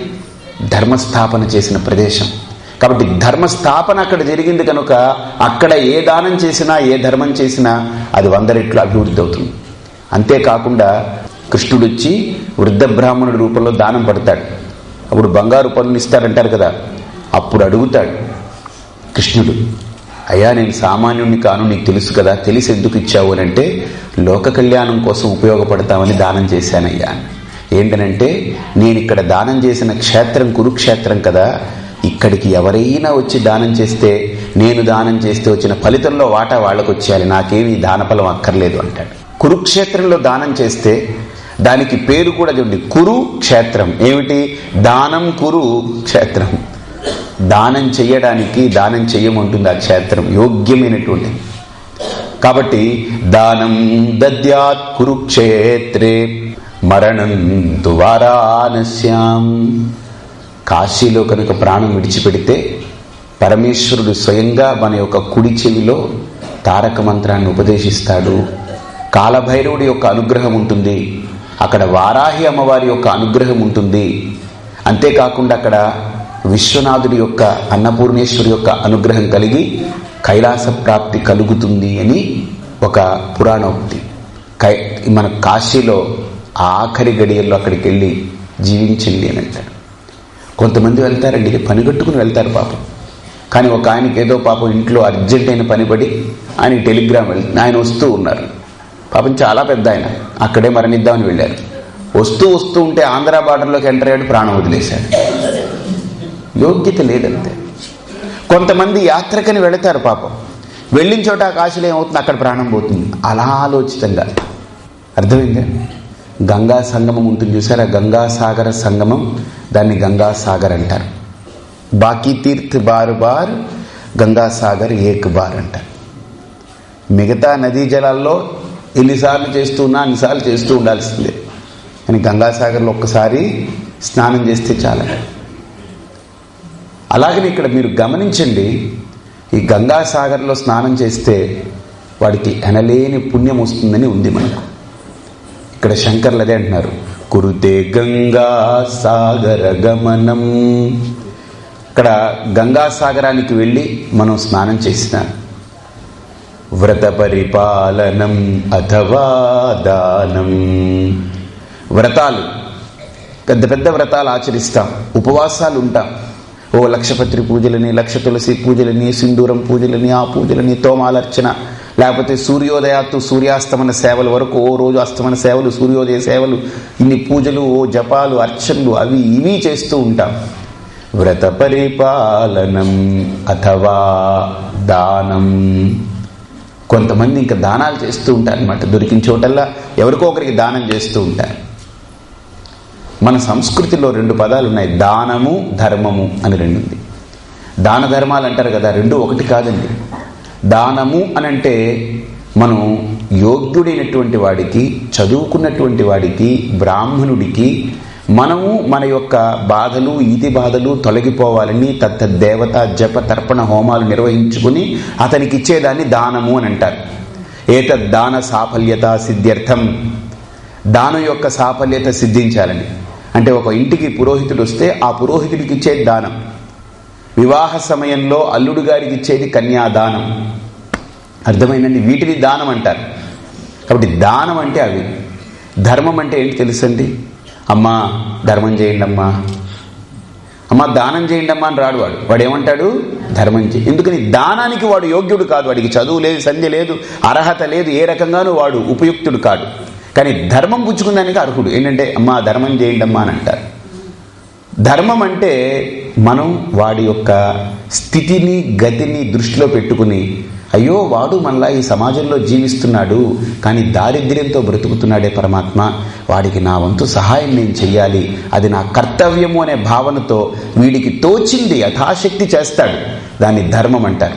ధర్మస్థాపన చేసిన ప్రదేశం. కాబట్టి ధర్మస్థాపన అక్కడ జరిగింది కనుక అక్కడ ఏ దానం చేసినా ఏ ధర్మం చేసినా అది వంద రెట్లు అభివృద్ధి అవుతుంది. అంతేకాకుండా కృష్ణుడు వచ్చి వృద్ధ బ్రాహ్మణుడి రూపంలో దానం పడతాడు. అప్పుడు బంగారు పనులు ఇస్తారంటారు కదా అప్పుడు అడుగుతాడు కృష్ణుడు అయ్యా నేను సామాన్యుడిని కాను నీకు తెలుసు కదా తెలిసి ఎందుకు ఇచ్చావు? అని అంటే లోక కళ్యాణం కోసం ఉపయోగపడతామని దానం చేశానయ్యా. ఏంటనంటే నేను ఇక్కడ దానం చేసిన క్షేత్రం కురుక్షేత్రం కదా ఇక్కడికి ఎవరైనా వచ్చి దానం చేస్తే నేను దానం చేస్తే వచ్చిన ఫలితంలో వాటా వాళ్ళకు వచ్చేయాలి నాకేమీ దానఫలం అక్కర్లేదు అంటాడు. కురుక్షేత్రంలో దానం చేస్తే దానికి పేరు కూడా చూడండి. కురు క్షేత్రం. ఏమిటి? దానం కురు క్షేత్రం. దానం చెయ్యడానికి దానం చెయ్యమంటుంది ఆ క్షేత్రం. యోగ్యమైనటువంటి. కాబట్టి దానం దద్యాత్ కురుక్షేత్రే మరణం తు కాశీలో కనుక ప్రాణం విడిచిపెడితే పరమేశ్వరుడు స్వయంగా మన యొక్క కుడి చెవిలో తారక మంత్రాన్ని ఉపదేశిస్తాడు. కాలభైరవుడి యొక్క అనుగ్రహం ఉంటుంది. అక్కడ వారాహి అమ్మవారి యొక్క అనుగ్రహం ఉంటుంది. అంతేకాకుండా అక్కడ విశ్వనాథుడి యొక్క అన్నపూర్ణేశ్వరి యొక్క అనుగ్రహం కలిగి కైలాస ప్రాప్తి కలుగుతుంది అని ఒక పురాణోక్తి. కై మన కాశీలో ఆఖరి గడియల్లో అక్కడికి వెళ్ళి జీవించింది అని అంటాడు కొంతమంది వెళ్తారండి ఇది పని కట్టుకుని వెళ్తారు పాపం. కానీ ఒక ఆయనకి ఏదో పాపం ఇంట్లో అర్జెంట్ అయిన పని పడి టెలిగ్రామ్ వెళ్తుంది ఆయన వస్తూ ఉన్నారు. పాపం చాలా పెద్ద ఆయన. అక్కడే మరణిద్దామని వెళ్ళారు. వస్తూ వస్తూ ఉంటే ఆంధ్ర బార్డర్లోకి ఎంటర్ అయ్యాడు ప్రాణం వదిలేశాడు. యోగ్యత లేదంతే. కొంతమంది యాత్రకని వెళతారు పాపం. వెళ్ళిన చోట ఆ కాశీలో ఏమవుతుంది? అక్కడ ప్రాణం పోతుంది. అలా ఆలోచితంగా. అర్థమైందా? గంగా సంగమం ఉంటుంది చూసారా? గంగాసాగర సంగమం దాన్ని గంగాసాగర్ అంటారు. బాకీ తీర్థ్ బార్ బార్ గంగాసాగర్ ఏక్ బార్ అంటారు. మిగతా నదీ జలాల్లో ఎన్నిసార్లు చేస్తూ ఉన్నా అన్నిసార్లు చేస్తూ ఉండాల్సిందే. కానీ గంగాసాగర్లో ఒక్కసారి స్నానం చేస్తే చాలా. అలాగని ఇక్కడ మీరు గమనించండి ఈ గంగాసాగర్లో స్నానం చేస్తే వాడికి ఎనలేని పుణ్యం వస్తుందని ఉంది మనకు. ఇక్కడ శంకర్లు అదే అంటున్నారు కురుతే గంగా సాగర గమనం. ఇక్కడ గంగాసాగరానికి వెళ్ళి మనం స్నానం చేసినాం వ్రత పరిపాలనం అథవా దానం. వ్రతాలు. పెద్ద పెద్ద వ్రతాలు ఆచరిస్తాం. ఉపవాసాలు ఉంటాం ఓ లక్షపత్రి పూజలని లక్ష తులసి పూజలని సింధూరం పూజలని ఆ పూజలని తోమాలర్చన. లేకపోతే సూర్యోదయాత్తు సూర్యాస్తమన సేవల వరకు ఓ రోజు అస్తమన సేవలు సూర్యోదయ సేవలు ఇన్ని పూజలు ఓ జపాలు అర్చనలు అవి ఇవి చేస్తూ ఉంటాం. వ్రత పరిపాలనం అథవా దానం. కొంతమంది ఇంకా దానాలు చేస్తూ ఉంటారు అనమాట దొరికిన చోటల్లా ఎవరికో ఒకరికి దానం చేస్తూ ఉంటారు. మన సంస్కృతిలో రెండు పదాలు ఉన్నాయి. దానము ధర్మము అని రెండు ఉంది దాన ధర్మాలు అంటారు కదా రెండు ఒకటి కాదండి. దానము అని అంటే మనం యోగ్యుడైనటువంటి వాడికి చదువుకున్నటువంటి వాడికి బ్రాహ్మణుడికి మనము మన యొక్క బాధలు ఈతి బాధలు తొలగిపోవాలని తత్తదేవత జప తర్పణ హోమాలు నిర్వహించుకుని అతనికి ఇచ్చేదాన్ని దానము అని అంటారు. ఏతద్ దాన సాఫల్యత సిద్ధ్యర్థం. దానం యొక్క సాఫల్యత సిద్ధించాలని. అంటే ఒక ఇంటికి పురోహితుడు వస్తే ఆ పురోహితుడికి ఇచ్చేది దానం. వివాహ సమయంలో అల్లుడు గారికి ఇచ్చేది కన్యాదానం. అర్థమైందండి? వీటిని దానం అంటారు. కాబట్టి దానం అంటే అవి. ధర్మం అంటే ఏంటి తెలుసండి? అమ్మా ధర్మం చేయండి అమ్మా అమ్మ దానం చేయండి అమ్మా అని రాడు వాడు. వాడు ఏమంటాడు ధర్మం చేయి ఎందుకని దానానికి వాడు యోగ్యుడు కాదు. వాడికి చదువు లేదు సంధ్య లేదు అర్హత లేదు ఏ రకంగానూ వాడు ఉపయుక్తుడు కాడు. కానీ ధర్మం పుచ్చుకుందానికి అర్హుడు. ఏంటంటే అమ్మా ధర్మం చేయండి అమ్మా అని అంటారు. ధర్మం అంటే మనం వాడి యొక్క స్థితిని గతిని దృష్టిలో పెట్టుకుని అయ్యో వాడు మళ్ళా ఈ సమాజంలో జీవిస్తున్నాడు కానీ దారిద్ర్యంతో బ్రతుకుతున్నాడే పరమాత్మ. వాడికి నా వంతు సహాయం నేను చెయ్యాలి. అది నా కర్తవ్యము అనే భావనతో వీడికి తోచింది యథాశక్తి చేస్తాడు. దాన్ని ధర్మం అంటారు.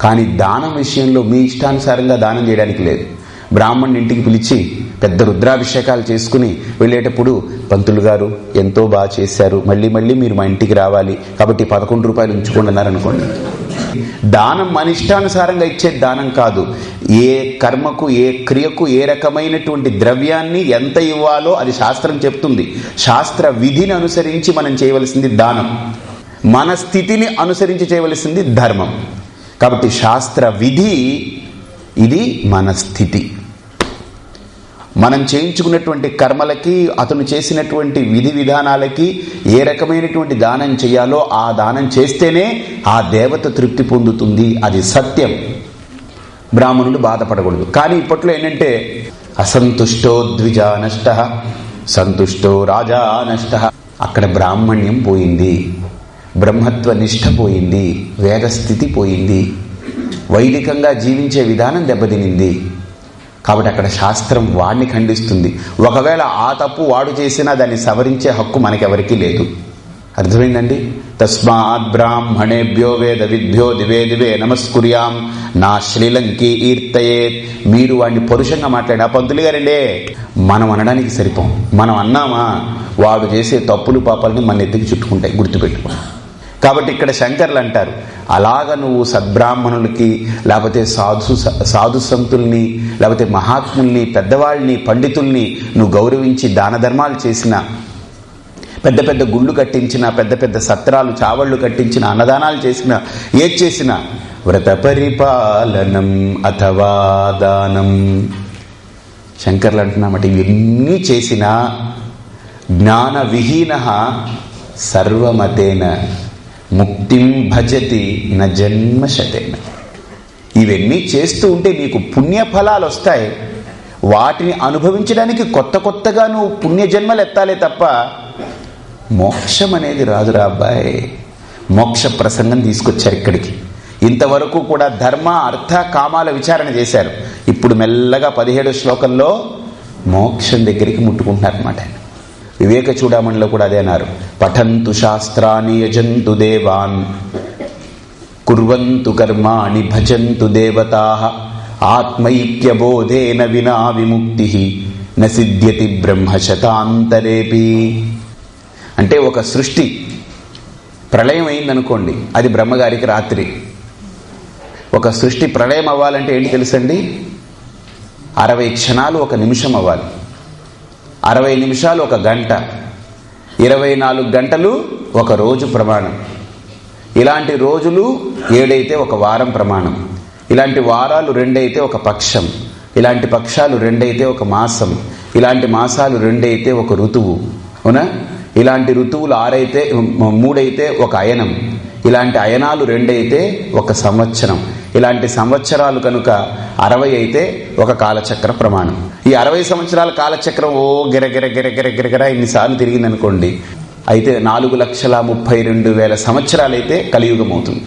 కానీ దానం విషయంలో మీ ఇష్టానుసారంగా దానం చేయడానికి లేదు. బ్రాహ్మణ్ ఇంటికి పిలిచి పెద్ద రుద్రాభిషేకాలు చేసుకుని వెళ్ళేటప్పుడు పంతులు గారు ఎంతో బాగా చేశారు. మళ్ళీ మళ్ళీ మీరు మా ఇంటికి రావాలి. కాబట్టి పదకొండు రూపాయలు ఉంచుకోండి అన్నారనుకోండి. దానం మన ఇష్టానుసారంగా ఇచ్చే దానం కాదు. ఏ కర్మకు ఏ క్రియకు ఏ రకమైనటువంటి ద్రవ్యాన్ని ఎంత ఇవ్వాలో అది శాస్త్రం చెప్తుంది. శాస్త్ర విధిని అనుసరించి మనం చేయవలసింది దానం. మన స్థితిని అనుసరించి చేయవలసింది ధర్మం. కాబట్టి శాస్త్ర విధి ఇది మన స్థితి. మనం చేయించుకున్నటువంటి కర్మలకి అతను చేసినటువంటి విధి విధానాలకి ఏ రకమైనటువంటి దానం చేయాలో ఆ దానం చేస్తేనే ఆ దేవత తృప్తి పొందుతుంది. అది సత్యం. బ్రాహ్మణుడు బాధపడకూడదు. కానీ ఇప్పట్లో ఏంటంటే అసంతుష్టో ద్విజా నష్ట సంతుష్టో రాజా నష్ట. అక్కడ బ్రాహ్మణ్యం పోయింది. బ్రహ్మత్వ నిష్ఠ పోయింది. వేదస్థితి పోయింది. వైదికంగా జీవించే విధానం దెబ్బతినింది. కాబట్టి అక్కడ శాస్త్రం వాడిని ఖండిస్తుంది. ఒకవేళ ఆ తప్పు వాడు చేసినా దాన్ని సవరించే హక్కు మనకెవరికీ లేదు. అర్థమైందండి? తస్మాత్ బ్రాహ్మణేభ్యో వేద విద్భ్యో దివే దివే నమస్కుర్యాం నా శ్రీలంకి ఈర్తయేత్. మీరు వాడిని పరుషంగా మాట్లాడిన పంతులు గారండే. మనం అనడానికి సరిపోం. మనం అన్నామా? వాడు చేసే తప్పులు పాపాలని మన ఎత్తుకి చుట్టుకుంటాయి. గుర్తుపెట్టుకున్నాం కాబట్టి ఇక్కడ శంకర్లు అంటారు అలాగ నువ్వు సద్బ్రాహ్మణులకి లేకపోతే సాధు సాధు సంతుల్ని లేకపోతే మహాత్ముల్ని పెద్దవాళ్ళని పండితుల్ని నువ్వు గౌరవించి దాన ధర్మాలు చేసిన పెద్ద పెద్ద గుళ్ళు కట్టించిన పెద్ద పెద్ద సత్రాలు చావళ్ళు కట్టించిన అన్నదానాలు చేసిన ఏది చేసిన వ్రత పరిపాలనం అథవా దానం. శంకర్లు అంటున్నామట ఇవన్నీ చేసిన జ్ఞాన విహీన సర్వమతేన ముక్తిం భజతి న జన్మశతేన ఇవన్నీ చేస్తూ ఉంటే నీకు పుణ్యఫలాలు వస్తాయి వాటిని అనుభవించడానికి కొత్త కొత్తగా నువ్వు పుణ్యజన్మలు ఎత్తాలే తప్ప మోక్షం అనేది రాదురా అబ్బాయి. మోక్ష ప్రసంగం తీసుకొచ్చారు ఇక్కడికి. ఇంతవరకు కూడా ధర్మ అర్థ కామాల విచారణ చేశారు. ఇప్పుడు మెల్లగా పదిహేడు శ్లోకంలో మోక్షం దగ్గరికి ముట్టుకుంటున్నారన్నమాట ఆయన. వివేక చూడమణిలో కూడా అదే అన్నారు. పఠంతు శాస్త్రాన్ని యజంతు దేవాన్. కుర్వంతు కర్మాణి భజంతు దేవతా. ఆత్మైక్యబోధేన వినా విముక్తి. న సిద్ధ్యతి బ్రహ్మశతాంతరేపి. అంటే ఒక సృష్టి ప్రళయం అయిందనుకోండి. అది బ్రహ్మగారికి రాత్రి. ఒక సృష్టి ప్రళయం అవ్వాలంటే ఏంటి తెలుసండి? అరవై క్షణాలు ఒక నిమిషం అవ్వాలి. అరవై నిమిషాలు ఒక గంట. ఇరవై నాలుగు గంటలు ఒక రోజు ప్రమాణం. ఇలాంటి రోజులు ఏడైతే ఒక వారం ప్రమాణం. ఇలాంటి వారాలు రెండైతే ఒక పక్షం. ఇలాంటి పక్షాలు రెండైతే ఒక మాసం. ఇలాంటి మాసాలు రెండైతే ఒక ఋతువు. అవునా? ఇలాంటి ఋతువులు ఆరైతే మూడైతే ఒక అయనం. ఇలాంటి అయనాలు రెండైతే ఒక సంవత్సరం. ఇలాంటి సంవత్సరాలు కనుక అరవై అయితే ఒక కాలచక్ర ప్రమాణం. ఈ అరవై సంవత్సరాల కాలచక్రం ఓ గిరగిర గిరగిర గిరగిర ఇన్నిసార్లు తిరిగిందనుకోండి అయితే నాలుగు లక్షల ముప్పై రెండు వేల సంవత్సరాలైతే కలియుగం అవుతుంది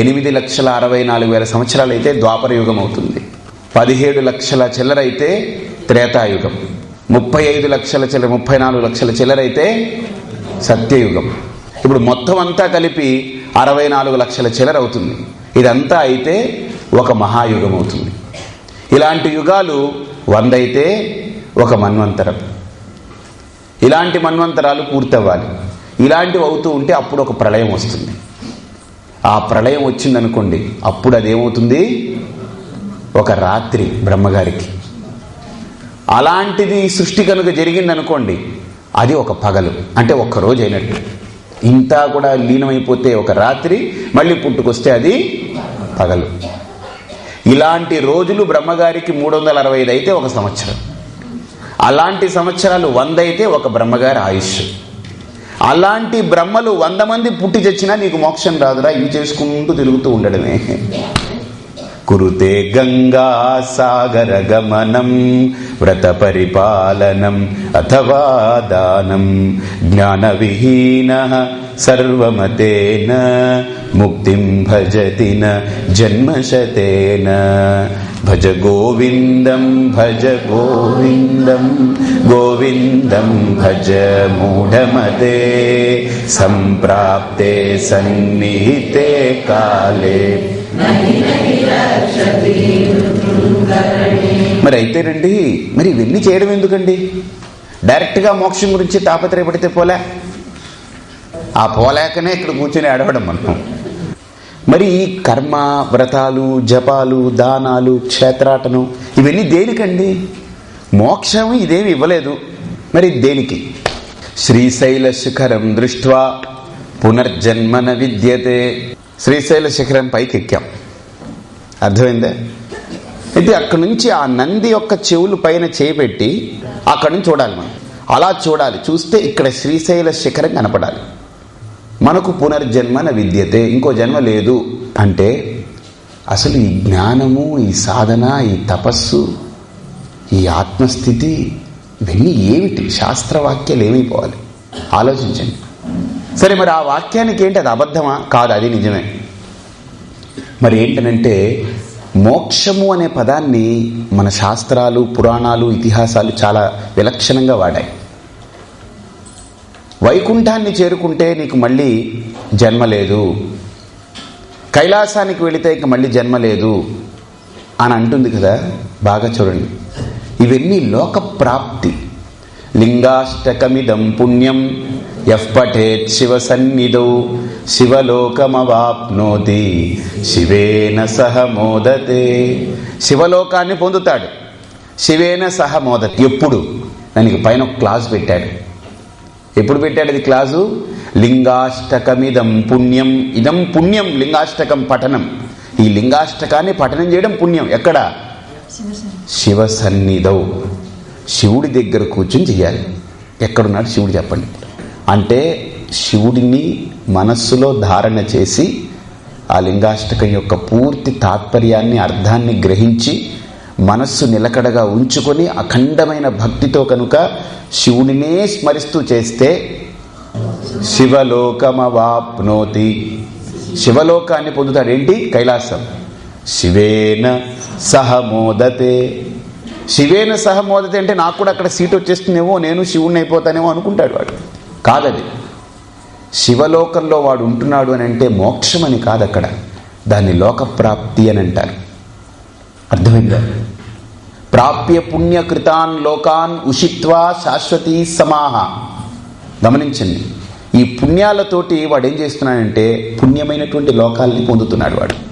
ఎనిమిది లక్షల అరవై నాలుగు వేల సంవత్సరాలు అయితే ద్వాపర అవుతుంది పదిహేడు లక్షల చిల్లరైతే త్రేతాయుగం. ముప్పై ఐదు లక్షల చిల్లర ముప్పై నాలుగు లక్షల చిల్లరైతే సత్యయుగం. ఇప్పుడు మొత్తం అంతా కలిపి అరవై నాలుగు లక్షల చిల్లర అవుతుంది. ఇదంతా అయితే ఒక మహాయుగం అవుతుంది. ఇలాంటి యుగాలు వంద అయితే ఒక మన్వంతరం. ఇలాంటి మన్వంతరాలు పూర్తవ్వాలి. ఇలాంటివి అవుతూ ఉంటే అప్పుడు ఒక ప్రళయం వస్తుంది. ఆ ప్రళయం వచ్చిందనుకోండి అప్పుడు అదేమవుతుంది? ఒక రాత్రి బ్రహ్మగారికి. అలాంటిది సృష్టి కనుక జరిగిందనుకోండి అది ఒక పగలు అంటే ఒక్క రోజు అయినట్టు ఇంత కూడా లీనమైపోతే ఒక రాత్రి మళ్ళీ పుట్టుకొస్తే అది పగలు. ఇలాంటి రోజులు బ్రహ్మగారికి మూడు వందల అరవై ఐదు అయితే ఒక సంవత్సరం. అలాంటి సంవత్సరాలు వంద అయితే ఒక బ్రహ్మగారి ఆయుష్. అలాంటి బ్రహ్మలు వంద మంది పుట్టి చచ్చినా నీకు మోక్షం రాదురా ఇవి చేసుకుంటూ తిరుగుతూ ఉండడమే. కురుతే గంగా సాగర గమనం వ్రత పరిపాలనం అథవా దానం జ్ఞాన విహీన సర్వమతేన ముక్తిం భజతి న జన్మశతేన భజ గోవిందం భజ గోవిందం గోవిందం భజ మూఢమతే సంప్రాప్తే సన్నిహితే కాలే మరి అయితే రండి. మరి ఇవన్నీ చేయడం ఎందుకండి? డైరెక్ట్గా మోక్షం గురించి తాపత్రయపడితే పోలే. ఆ పోలేకనే ఇక్కడ కూర్చొని అడవడం మనం. మరి ఈ కర్మ వ్రతాలు జపాలు దానాలు క్షేత్రాటనం ఇవన్నీ దేనికండి? మోక్షం ఇదేమి ఇవ్వలేదు. మరి దేనికి? శ్రీశైల శిఖరం దృష్ట్వా పునర్జన్మన విద్యతే. శ్రీశైల శిఖరం పైకి ఎక్కాం. అర్థమైందా? అయితే అక్కడి నుంచి ఆ నంది యొక్క చెవులు పైన చేపెట్టి అక్కడి నుంచి చూడాలి మనం. అలా చూడాలి. చూస్తే ఇక్కడ శ్రీశైల శిఖరం కనపడాలి. మనకు పునర్జన్మన విద్యతే ఇంకో జన్మ లేదు. అంటే అసలు ఈ జ్ఞానము ఈ సాధన ఈ తపస్సు ఈ ఆత్మస్థితి ఇవన్నీ ఏమిటి? శాస్త్రవాక్యాలు ఏమైపోవాలి? ఆలోచించండి. సరే మరి ఆ వాక్యానికి ఏంటి? అది అబద్ధమా? కాదు అది నిజమే. మరి ఏంటనంటే మోక్షము అనే పదాన్ని మన శాస్త్రాలు పురాణాలు ఇతిహాసాలు చాలా విలక్షణంగా వాడాయి. వైకుంఠాన్ని చేరుకుంటే నీకు మళ్ళీ జన్మ లేదు. కైలాసానికి వెళితే ఇక మళ్ళీ జన్మ లేదు అని అంటుంది కదా బాగా చూడండి. ఇవన్నీ లోక ప్రాప్తి లింగాష్టకమిదం పుణ్యం యః పఠేత్ శివ సన్నిధౌ శివలోకమవాప్నోతి శివేన సహ మోదతే. శివలోకాన్ని పొందుతాడు శివేన సహ మోదతి. ఎప్పుడు? దానికి పైన ఒక క్లాస్ పెట్టాడు. ఎప్పుడు పెట్టాడు ఇది క్లాసు? లింగాష్టకమిదం పుణ్యం. ఇదం పుణ్యం లింగాష్టకం పఠనం. ఈ లింగాష్టకాన్ని పఠనం చేయడం పుణ్యం. ఎక్కడ? శివ సన్నిధౌ. శివుడి దగ్గర కూర్చుని చెయ్యాలి. ఎక్కడున్నాడు శివుడు చెప్పండి. అంటే శివుడిని మనస్సులో ధారణ చేసి ఆ లింగాష్టకం యొక్క పూర్తి తాత్పర్యాన్ని అర్థాన్ని గ్రహించి మనస్సు నిలకడగా ఉంచుకొని అఖండమైన భక్తితో కనుక శివుడినే స్మరిస్తూ చేస్తే శివలోకమవాప్నోతి. శివలోకాన్ని పొందుతాడు ఏంటి? కైలాసం. శివేన సహమోదతే శివేన సహమోదతే అంటే నాకు కూడా అక్కడ సీట్ వచ్చేస్తుందేమో నేను శివుణ్ణి అయిపోతానేమో అనుకుంటాడు వాడు. కాదది. శివలోకంలో వాడు ఉంటున్నాడు అని అంటే మోక్షం అని కాదు అక్కడ దాన్ని లోకప్రాప్తి అని అంటారు. అర్థమైందా? ప్రాప్య పుణ్యకృతాన్ లోకాన్ ఉషిత్వా శాశ్వతీ సమాహ. గమనించండి. ఈ పుణ్యాలతోటి వాడు ఏం చేస్తున్నాడంటే పుణ్యమైనటువంటి లోకాల్ని పొందుతున్నాడు వాడు.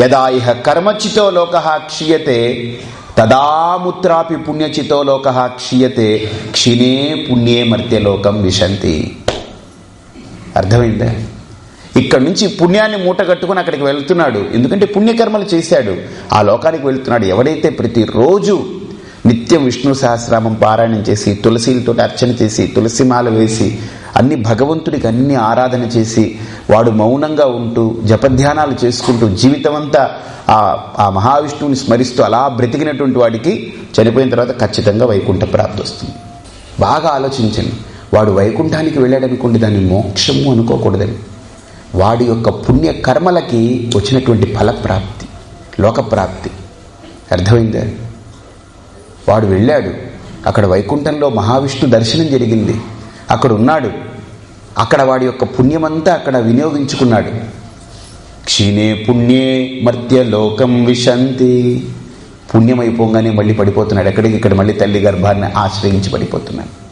యదా ఇహ కర్మచితో లోక క్షీయతే తదాముత్రాపి పుణ్యచితో క్షీయతే క్షీణే పుణ్యే మర్త్యలోకం విశంతి. అర్థమైందా? ఇక్కడ నుంచి పుణ్యాన్ని మూటగట్టుకుని అక్కడికి వెళ్తున్నాడు. ఎందుకంటే పుణ్యకర్మలు చేశాడు. ఆ లోకానికి వెళ్తున్నాడు ఎవడైతే ప్రతిరోజు నిత్యం విష్ణు సహస్రామం పారాయణం చేసి తులసిలతో అర్చన చేసి తులసిమాల వేసి అన్ని భగవంతుడికి అన్ని ఆరాధన చేసి వాడు మౌనంగా ఉంటూ జపధ్యానాలు చేసుకుంటూ జీవితమంతా ఆ ఆ మహావిష్ణువుని స్మరిస్తూ అలా బ్రతికినటువంటి వాడికి చనిపోయిన తర్వాత ఖచ్చితంగా వైకుంఠ ప్రాప్తి వస్తుంది. బాగా ఆలోచించండి. వాడు వైకుంఠానికి వెళ్ళాడనుకోండి దాన్ని మోక్షము అనుకోకూడదని. వాడి యొక్క పుణ్య కర్మలకి వచ్చినటువంటి ఫలప్రాప్తి లోకప్రాప్తి. అర్థమైందా? వాడు వెళ్ళాడు. అక్కడ వైకుంఠంలో మహావిష్ణు దర్శనం జరిగింది. అక్కడ ఉన్నాడు అక్కడ వాడి యొక్క పుణ్యమంతా అక్కడ వినియోగించుకున్నాడు. క్షీణే పుణ్యే మర్త్య లోకం విశంతి. పుణ్యమైపోగానే మళ్ళీ పడిపోతున్నాడు. ఎక్కడికి? ఇక్కడ మళ్ళీ తల్లి గర్భాన్ని ఆశ్రయించి పడిపోతున్నాడు.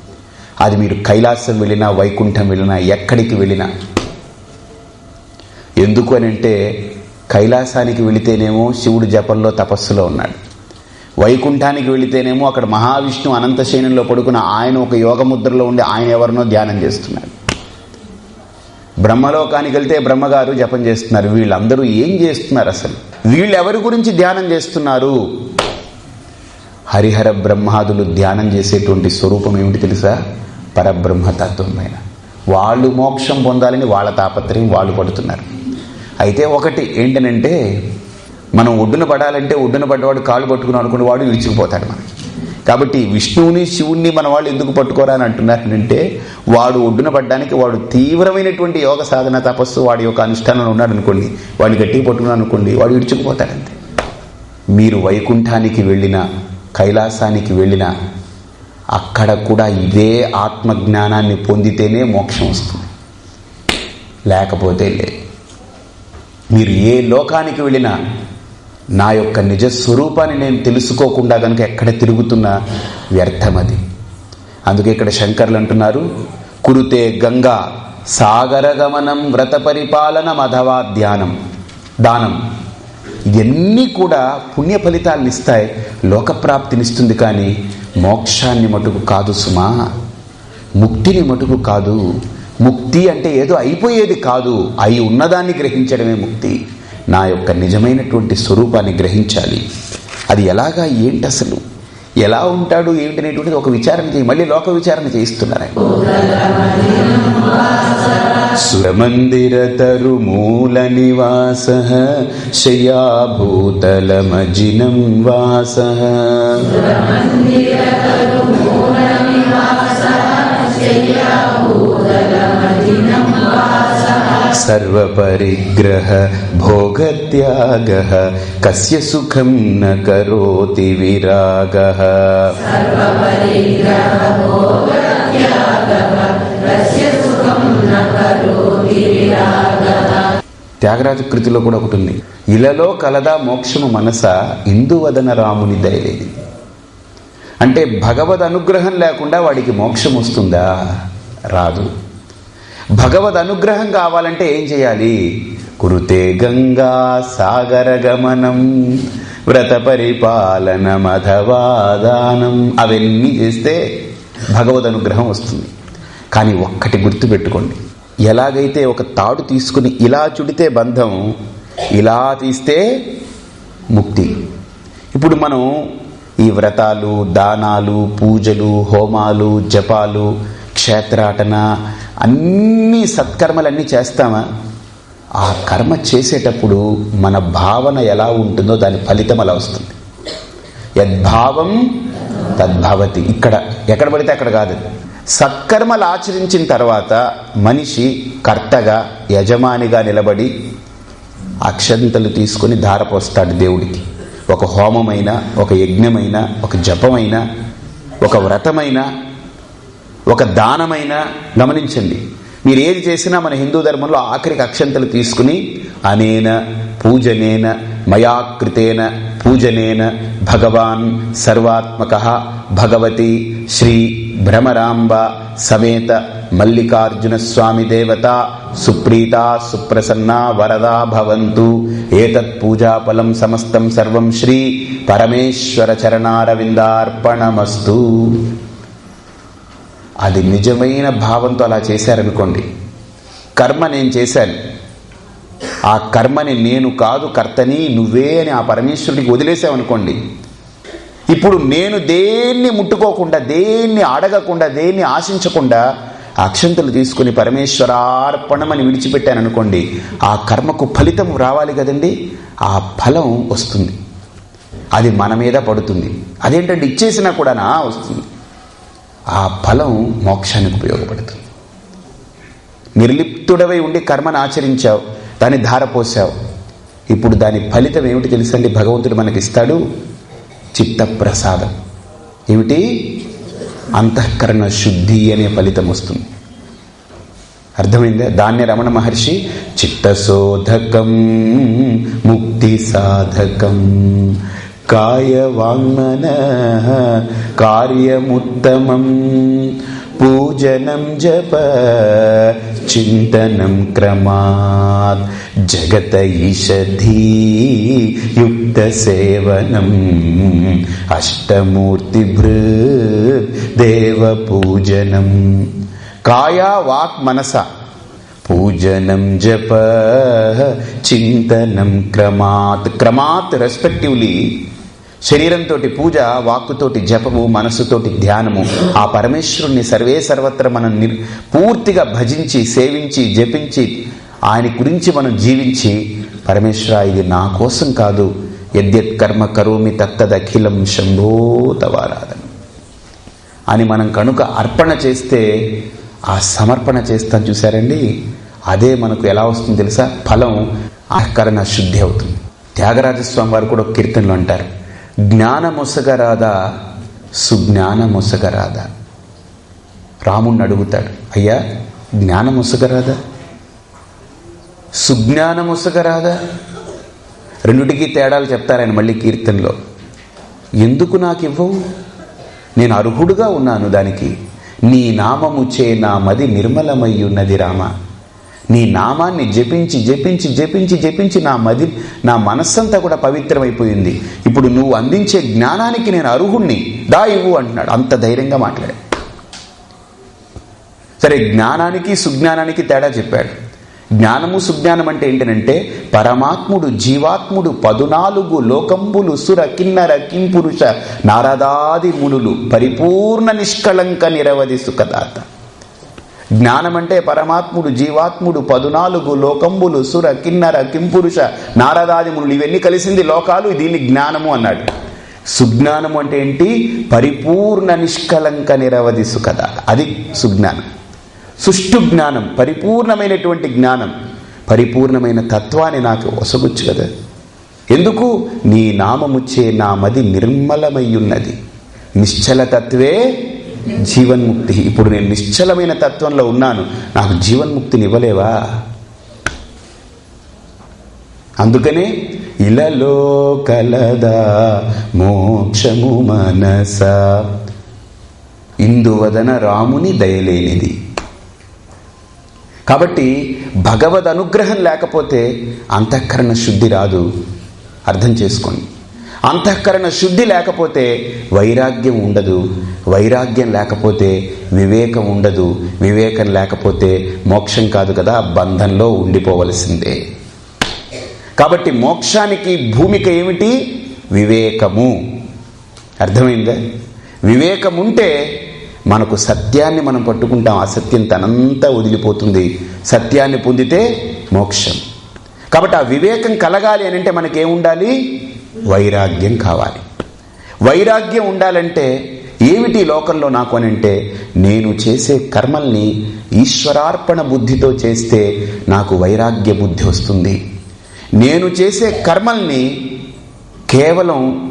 అది మీరు కైలాసం వెళ్ళినా వైకుంఠం వెళ్ళినా ఎక్కడికి వెళ్ళినా. ఎందుకు అని అంటే కైలాసానికి వెళితేనేమో శివుడు జపంలో తపస్సులో ఉన్నాడు. వైకుంఠానికి వెళితేనేమో అక్కడ మహావిష్ణు అనంతశయనంలో పడుకున్న ఆయన ఒక యోగముద్రలో ఉండి ఆయన ఎవరినో ధ్యానం చేస్తున్నాడు. బ్రహ్మలోకానికి వెళ్తే బ్రహ్మగారు జపం చేస్తున్నారు. వీళ్ళందరూ ఏం చేస్తున్నారు అసలు? వీళ్ళు ఎవరి గురించి ధ్యానం చేస్తున్నారు? హరిహర బ్రహ్మాదులు ధ్యానం చేసేటువంటి స్వరూపం ఏమిటి తెలుసా? పరబ్రహ్మతత్వమైన. వాళ్ళు మోక్షం పొందాలని వాళ్ళ తాపత్రయం వాళ్ళు పడుతున్నారు. అయితే ఒకటి ఏంటనంటే మనం ఒడ్డున పడాలంటే ఒడ్డున పడ్డవాడు కాళ్ళు పట్టుకుని అనుకుంటే వాడు విడిచిపోతాడు మనకి. కాబట్టి విష్ణువుని శివుణ్ణి మన వాళ్ళు ఎందుకు పట్టుకోరా అని అంటున్నారంటే వాడు ఒడ్డున పడ్డానికి వాడు తీవ్రమైనటువంటి యోగ సాధన తపస్సు వాడి యొక్క అనుష్ఠానంలో ఉన్నాడు అనుకోండి వాడిని గట్టిగా పట్టుకున్నాను అనుకోండి వాడు విడుచుకుపోతాడంతే మీరు వైకుంఠానికి వెళ్ళిన కైలాసానికి వెళ్ళిన అక్కడ కూడా ఇదే ఆత్మజ్ఞానాన్ని పొందితేనే మోక్షం వస్తుంది. లేకపోతే లేదు. మీరు ఏ లోకానికి వెళ్ళినా నా యొక్క నిజ స్వరూపాన్ని నేను తెలుసుకోకుండా కనుక ఎక్కడ తిరుగుతున్నా వ్యర్థమది. అందుకే ఇక్కడ శంకర్లు అంటున్నారు కురుతే గంగా సాగరగమనం వ్రత పరిపాలన మధవా ధ్యానం దానం. ఇవన్నీ కూడా పుణ్య ఫలితాలను ఇస్తాయి లోకప్రాప్తినిస్తుంది కానీ మోక్షాన్ని మటుకు కాదు సుమా. ముక్తిని మటుకు కాదు. ముక్తి అంటే ఏదో అయిపోయేది కాదు. అయి ఉన్నదాన్ని గ్రహించడమే ముక్తి. నా యొక్క నిజమైనటువంటి స్వరూపాన్ని గ్రహించాలి. అది ఎలాగా ఏంటి అసలు? ఎలా ఉంటాడు ఏమిటనేటువంటిది ఒక విచారణ చేయి మళ్ళీ లోక విచారణ చేయిస్తున్నారు సురమందిర తరుమూల నివాస శయాభూతలమజినం వాస. సర్వపరిగ్రహ భోగత్యాగ కస్య సుఖం న కరోతి విరాగ త్యాగరాజు కృతిలో కూడా ఒకటి ఉంది. ఇలలో కలదా మోక్షము మనస ఇందువదన రాముని దయలేది. అంటే భగవద్ అనుగ్రహం లేకుండా వాడికి మోక్షం వస్తుందా? రాదు. భగవద్ అనుగ్రహం కావాలంటే ఏం చేయాలి? కురుతే గంగా సాగర గమనం వ్రత పరిపాలన మధవాదానం అవన్నీ చేస్తే భగవద్ అనుగ్రహం వస్తుంది. కానీ ఒక్కటి గుర్తుపెట్టుకోండి. ఎలాగైతే ఒక తాడు తీసుకుని ఇలా చుడితే బంధం ఇలా తీస్తే ముక్తి. ఇప్పుడు మనం ఈ వ్రతాలు దానాలు పూజలు హోమాలు జపాలు క్షేత్రాటన అన్ని సత్కర్మలన్నీ చేస్తామా? ఆ కర్మ చేసేటప్పుడు మన భావన ఎలా ఉంటుందో దాని ఫలితం అలా వస్తుంది. యద్భావం తద్భవతి. ఇక్కడ ఎక్కడ పడితే అక్కడ కాదు. సత్కర్మలు ఆచరించిన తర్వాత మనిషి కర్తగా యజమానిగా నిలబడి అక్షంతలు తీసుకుని ధారపోస్తాడు దేవుడికి. ఒక హోమమైన ఒక యజ్ఞమైన ఒక జపమైన ఒక వ్రతమైన ఒక దానమైన గమనించండి. మీరు ఏది చేసినా మన హిందూ ధర్మంలో ఆఖరికి అక్షంతలు తీసుకుని అనేన పూజనేన మయాకృతేన పూజనేన భగవాన్ సర్వాత్మక భగవతి శ్రీ భ్రమరాంబ సమేత మల్లికార్జున స్వామి దేవత సుప్రీత సుప్రసన్న వరదా భవంతు. ఏతత్ పూజాఫలం సమస్తం సర్వం శ్రీ పరమేశ్వర చరణారవిందార్పణమస్తు. అది నిజమైన భావంతో అలా చేశారనుకోండి. కర్మ నేను చేశాను. ఆ కర్మని నేను కాదు కర్తని నువ్వే అని ఆ పరమేశ్వరుడికి వదిలేసావనుకోండి. ఇప్పుడు నేను దేన్ని ముట్టుకోకుండా దేన్ని అడగకుండా దేన్ని ఆశించకుండా అక్షంతలు తీసుకుని పరమేశ్వరార్పణమని విడిచిపెట్టాను అనుకోండి ఆ కర్మకు ఫలితం రావాలి కదండి? ఆ ఫలం వస్తుంది. అది మన మీద పడుతుంది. అదేంటంటే ఇచ్చేసినా కూడా నా వస్తుంది. ఆ ఫలం మోక్షానికి ఉపయోగపడుతుంది. నిర్లిప్తుడవై ఉండి కర్మను ఆచరించావు దాన్ని ధారపోసావు ఇప్పుడు దాని ఫలితం ఏమిటి తెలుసండి? భగవంతుడు మనకి ఇస్తాడు చిత్తప్రసాదం. ఏమిటి? అంతఃకరణ శుద్ధి అనే ఫలితం వస్తుంది. అర్థమైందా? దాన్ని రమణ మహర్షి చిత్తశోధకం ముక్తి సాధకం కాయవాంగ్మన కార్యముత్తమం. పూజనం జప చింతనం క్రమాత్. జగత ఈషధీ యుక్త సేవనం. అష్టమూర్తి దేవ పూజనం. కాయా వాక్ మనస పూజనం జప చింతనం క్రమాత్. క్రమాత్ రెస్పెక్టివ్లీ శరీరంతో పూజ వాక్కుతోటి జపము మనస్సుతోటి ధ్యానము. ఆ పరమేశ్వరుణ్ణి సర్వే సర్వత్ర మనం నిర్ పూర్తిగా భజించి సేవించి జపించి ఆయన గురించి మనం జీవించి పరమేశ్వర ఇది నా కోసం కాదు. యద్యత్ కర్మ కరోమి తత్తదఖిలం శంభో తవారాధన అని మనం కనుక అర్పణ చేస్తే ఆ సమర్పణ చేస్తాం చూసారండి అదే మనకు ఎలా వస్తుంది తెలుసా? ఫలం ఆకరణ శుద్ధి అవుతుంది. త్యాగరాజస్వామి వారు కూడా కీర్తనలు అంటారు. జ్ఞానమొసగరాదా? సుజ్ఞానమొసగరాదా? రాముణ్ణి అడుగుతాడు అయ్యా జ్ఞానమొసగరాదా? సుజ్ఞానమొసగరాదా? రెండుటికి తేడాలు చెప్తారాయన మళ్ళీ కీర్తనలో. ఎందుకు నాకు ఇవ్వవు నేను అర్హుడుగా ఉన్నాను దానికి. నీ నామము చే నా మది నిర్మలమయ్యున్నది రామ. నీ నామాన్ని జపించి జపించి జపించి జపించి నా మది నా మనస్సంతా కూడా పవిత్రమైపోయింది. ఇప్పుడు నువ్వు అందించే జ్ఞానానికి నేను అర్హుణ్ణి. దా ఇవ్వు అంటున్నాడు. అంత ధైర్యంగా మాట్లాడాడు సరే జ్ఞానానికి సుజ్ఞానానికి తేడా చెప్పాడు. జ్ఞానము సుజ్ఞానం అంటే ఏంటనంటే పరమాత్ముడు జీవాత్ముడు పదునాలుగు లోకంబులు సుర కిన్నర కింపురుష నారదాది మునులు పరిపూర్ణ నిష్కళంక నిరవధి సుఖదాత. జ్ఞానమంటే పరమాత్ముడు జీవాత్ముడు పదునాలుగు లోకంబులు సుర కిన్నర కింపురుష నారదాదిములు ఇవన్నీ కలిసింది లోకాలు దీన్ని జ్ఞానము అన్నాడు. సుజ్ఞానము అంటే ఏంటి? పరిపూర్ణ నిష్కలంక నిరవధి సుఖదాత అది సుజ్ఞానం. సుష్టు జ్ఞానం పరిపూర్ణమైనటువంటి జ్ఞానం పరిపూర్ణమైన తత్వాన్ని నాకు వసగుచ్చు కదా. ఎందుకు? నీ నామముచ్చే నా మది నిర్మలమయ్యున్నది నిశ్చల తత్వే జీవన్ముక్తి. ఇప్పుడు నేను నిశ్చలమైన తత్వంలో ఉన్నాను. నాకు జీవన్ముక్తిని ఇవ్వలేవా? అందుకనే ఇలలో కలదా మోక్షము మనస. ఇందువదన రాముని దయలేనిది. కాబట్టి భగవద్ అనుగ్రహం లేకపోతే అంతఃకరణ శుద్ధి రాదు. అర్థం చేసుకోండి. అంతఃకరణ శుద్ధి లేకపోతే వైరాగ్యం ఉండదు వైరాగ్యం లేకపోతే వివేకం ఉండదు వివేకం లేకపోతే మోక్షం కాదు కదా బంధంలో ఉండిపోవలసిందే. కాబట్టి మోక్షానికి భూమిక ఏమిటి? వివేకము. అర్థమైందా? వివేకం ఉంటే మనకు సత్యాన్ని మనం పట్టుకుంటాం అసత్యం తనంతా వదిలిపోతుంది. సత్యాన్ని పొందితే మోక్షం. కాబట్టి ఆ వివేకం కలగాలి అని అంటే మనకేముండాలి? వైరాగ్యం కావాలి. వైరాగ్యం ఉండాలంటే ఏమిటి లోకంలో నాకు అని అంటే నేను చేసే కర్మల్ని ఈశ్వరార్పణ బుద్ధితో చేస్తే నాకు వైరాగ్య బుద్ధి వస్తుంది. నేను చేసే కర్మల్ని కేవలం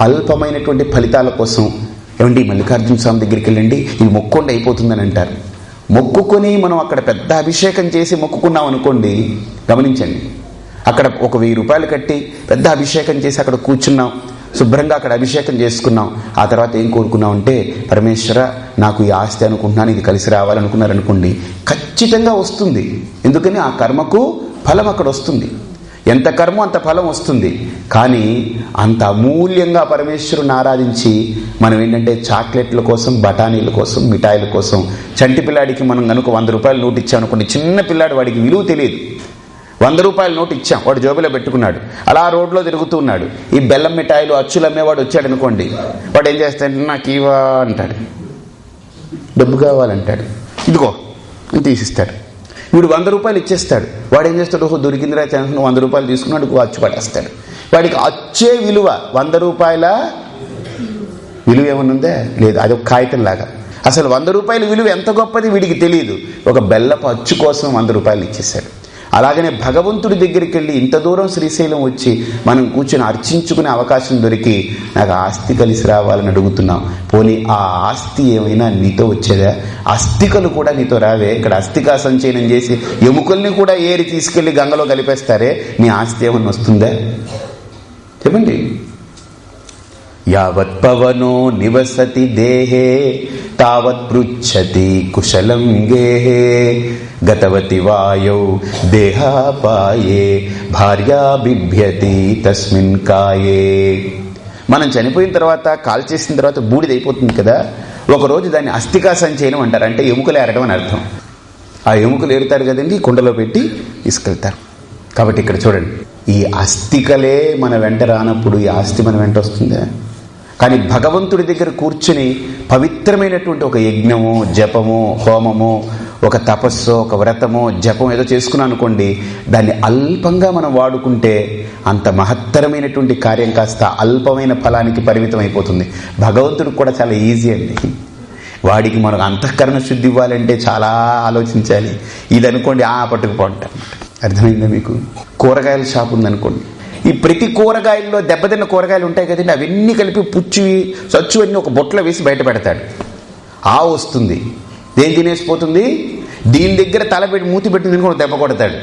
అల్పమైనటువంటి ఫలితాల కోసం ఏమండి మల్లికార్జున స్వామి దగ్గరికి వెళ్ళండి ఇది మొక్కుండా అయిపోతుందని అంటారు. మొక్కుకొని మనం అక్కడ పెద్ద అభిషేకం చేసి మొక్కుకున్నాం అనుకోండి గమనించండి. అక్కడ ఒక వెయ్యి రూపాయలు కట్టి పెద్ద అభిషేకం చేసి అక్కడ కూర్చున్నాం. శుభ్రంగా అక్కడ అభిషేకం చేసుకున్నాం. ఆ తర్వాత ఏం కోరుకున్నాం అంటే పరమేశ్వర నాకు ఈ ఆస్తి అనుకుంటున్నాను ఇది కలిసి రావాలనుకున్నారనుకోండి ఖచ్చితంగా వస్తుంది. ఎందుకని? ఆ కర్మకు ఫలం అక్కడ వస్తుంది. ఎంత కర్మ అంత ఫలం వస్తుంది. కానీ అంత అమూల్యంగా పరమేశ్వరుని ఆరాధించి మనం ఏంటంటే చాక్లెట్ల కోసం బఠానీల కోసం మిఠాయిల కోసం చంటి పిల్లాడికి మనం కనుక వంద రూపాయలు నోటు ఇచ్చామనుకోండి చిన్న పిల్లాడు వాడికి విలువ తెలియదు. వంద రూపాయల నోటు ఇచ్చాం. వాడు జోబులో పెట్టుకున్నాడు. అలా రోడ్లో తిరుగుతూ ఉన్నాడు. ఈ బెల్లం మిఠాయిలు అచ్చులు అమ్మేవాడు వచ్చాడు అనుకోండి. వాడు ఏం చేస్తాడంటే నాకు ఇవా అంటాడు. డబ్బు కావాలంటాడు. ఇదిగో అని తీసిస్తాడు. వీడు వంద రూపాయలు ఇచ్చేస్తాడు. వాడు ఏం చేస్తాడు? ఓహో దొరికిందిరా ఛాన్స్ వంద రూపాయలు తీసుకున్నాడు అచ్చు పట్టేస్తాడు. వాడికి అచ్చే విలువ వంద రూపాయల విలువ ఏమన్నా ఉందా? లేదు అది ఒక కాగితం లాగా అసలు వంద రూపాయల విలువ ఎంత గొప్పది వీడికి తెలియదు ఒక బెల్లపు అచ్చు కోసం వంద రూపాయలు ఇచ్చేసాడు అలాగనే భగవంతుడి దగ్గరికి వెళ్ళి ఇంత దూరం శ్రీశైలం వచ్చి మనం కూర్చొని అర్చించుకునే అవకాశం దొరికి నాకు ఆస్తి కలిసి రావాలని అడుగుతున్నాం. పోనీ ఆ ఆస్తి ఏమైనా నీతో వచ్చేదా? అస్థికలు కూడా నీతో రావే. ఇక్కడ అస్థికా సంచయనం చేసి ఎముకల్ని కూడా ఏరి తీసుకెళ్ళి గంగలో కలిపేస్తారే? నీ ఆస్తి ఏమన్నా వస్తుందా? చెప్పండి. యావత్ పవనో నివసతి దేహే తావత్ పృచ్చతి కుశలం గేహే. గతవతి వాయౌ దేహాపాయే భార్యా బిభ్యతి తస్మిన్ కాయే. మనం చనిపోయిన తర్వాత కాల్ చేసిన తర్వాత బూడిదైపోతుంది కదా? ఒకరోజు దాన్ని అస్థికా సంచయనం అంటారు. అంటే ఎముకలు ఏరడం అని అర్థం. ఆ ఎముకలు ఏరుతారు కదండి కుండలో పెట్టి తీసుకెళ్తారు కాబట్టి ఇక్కడ చూడండి ఈ అస్థికలే మన వెంట రానప్పుడు ఈ ఆస్తి మన వెంట వస్తుందా? కానీ భగవంతుడి దగ్గర కూర్చుని పవిత్రమైనటువంటి ఒక యజ్ఞము జపము హోమము ఒక తపస్సు ఒక వ్రతము జపం ఏదో చేసుకున్నాం అనుకోండి దాన్ని అల్పంగా మనం వాడుకుంటే అంత మహత్తరమైనటువంటి కార్యం కాస్త అల్పమైన ఫలానికి పరిమితం అయిపోతుంది భగవంతుడికి కూడా చాలా ఈజీ అండి. వాడికి మనకు అంతఃకరణ శుద్ధి ఇవ్వాలంటే చాలా ఆలోచించాలి. ఇది అనుకోండి ఆ పట్టుకుపోంట అర్థమైందా మీకు? కూరగాయల షాప్ ఉందనుకోండి. ఈ ప్రతి కూరగాయల్లో దెబ్బతిన్న కూరగాయలు ఉంటాయి కదండి అవన్నీ కలిపి పుచ్చి సచ్చు ఒక బొట్లో వేసి బయట పెడతాడు. ఆ వస్తుంది. దేని తినేసిపోతుంది దీని దగ్గర తల పెట్టి మూతి పెట్టింది అనుకోండి దెబ్బ కొడతాడు.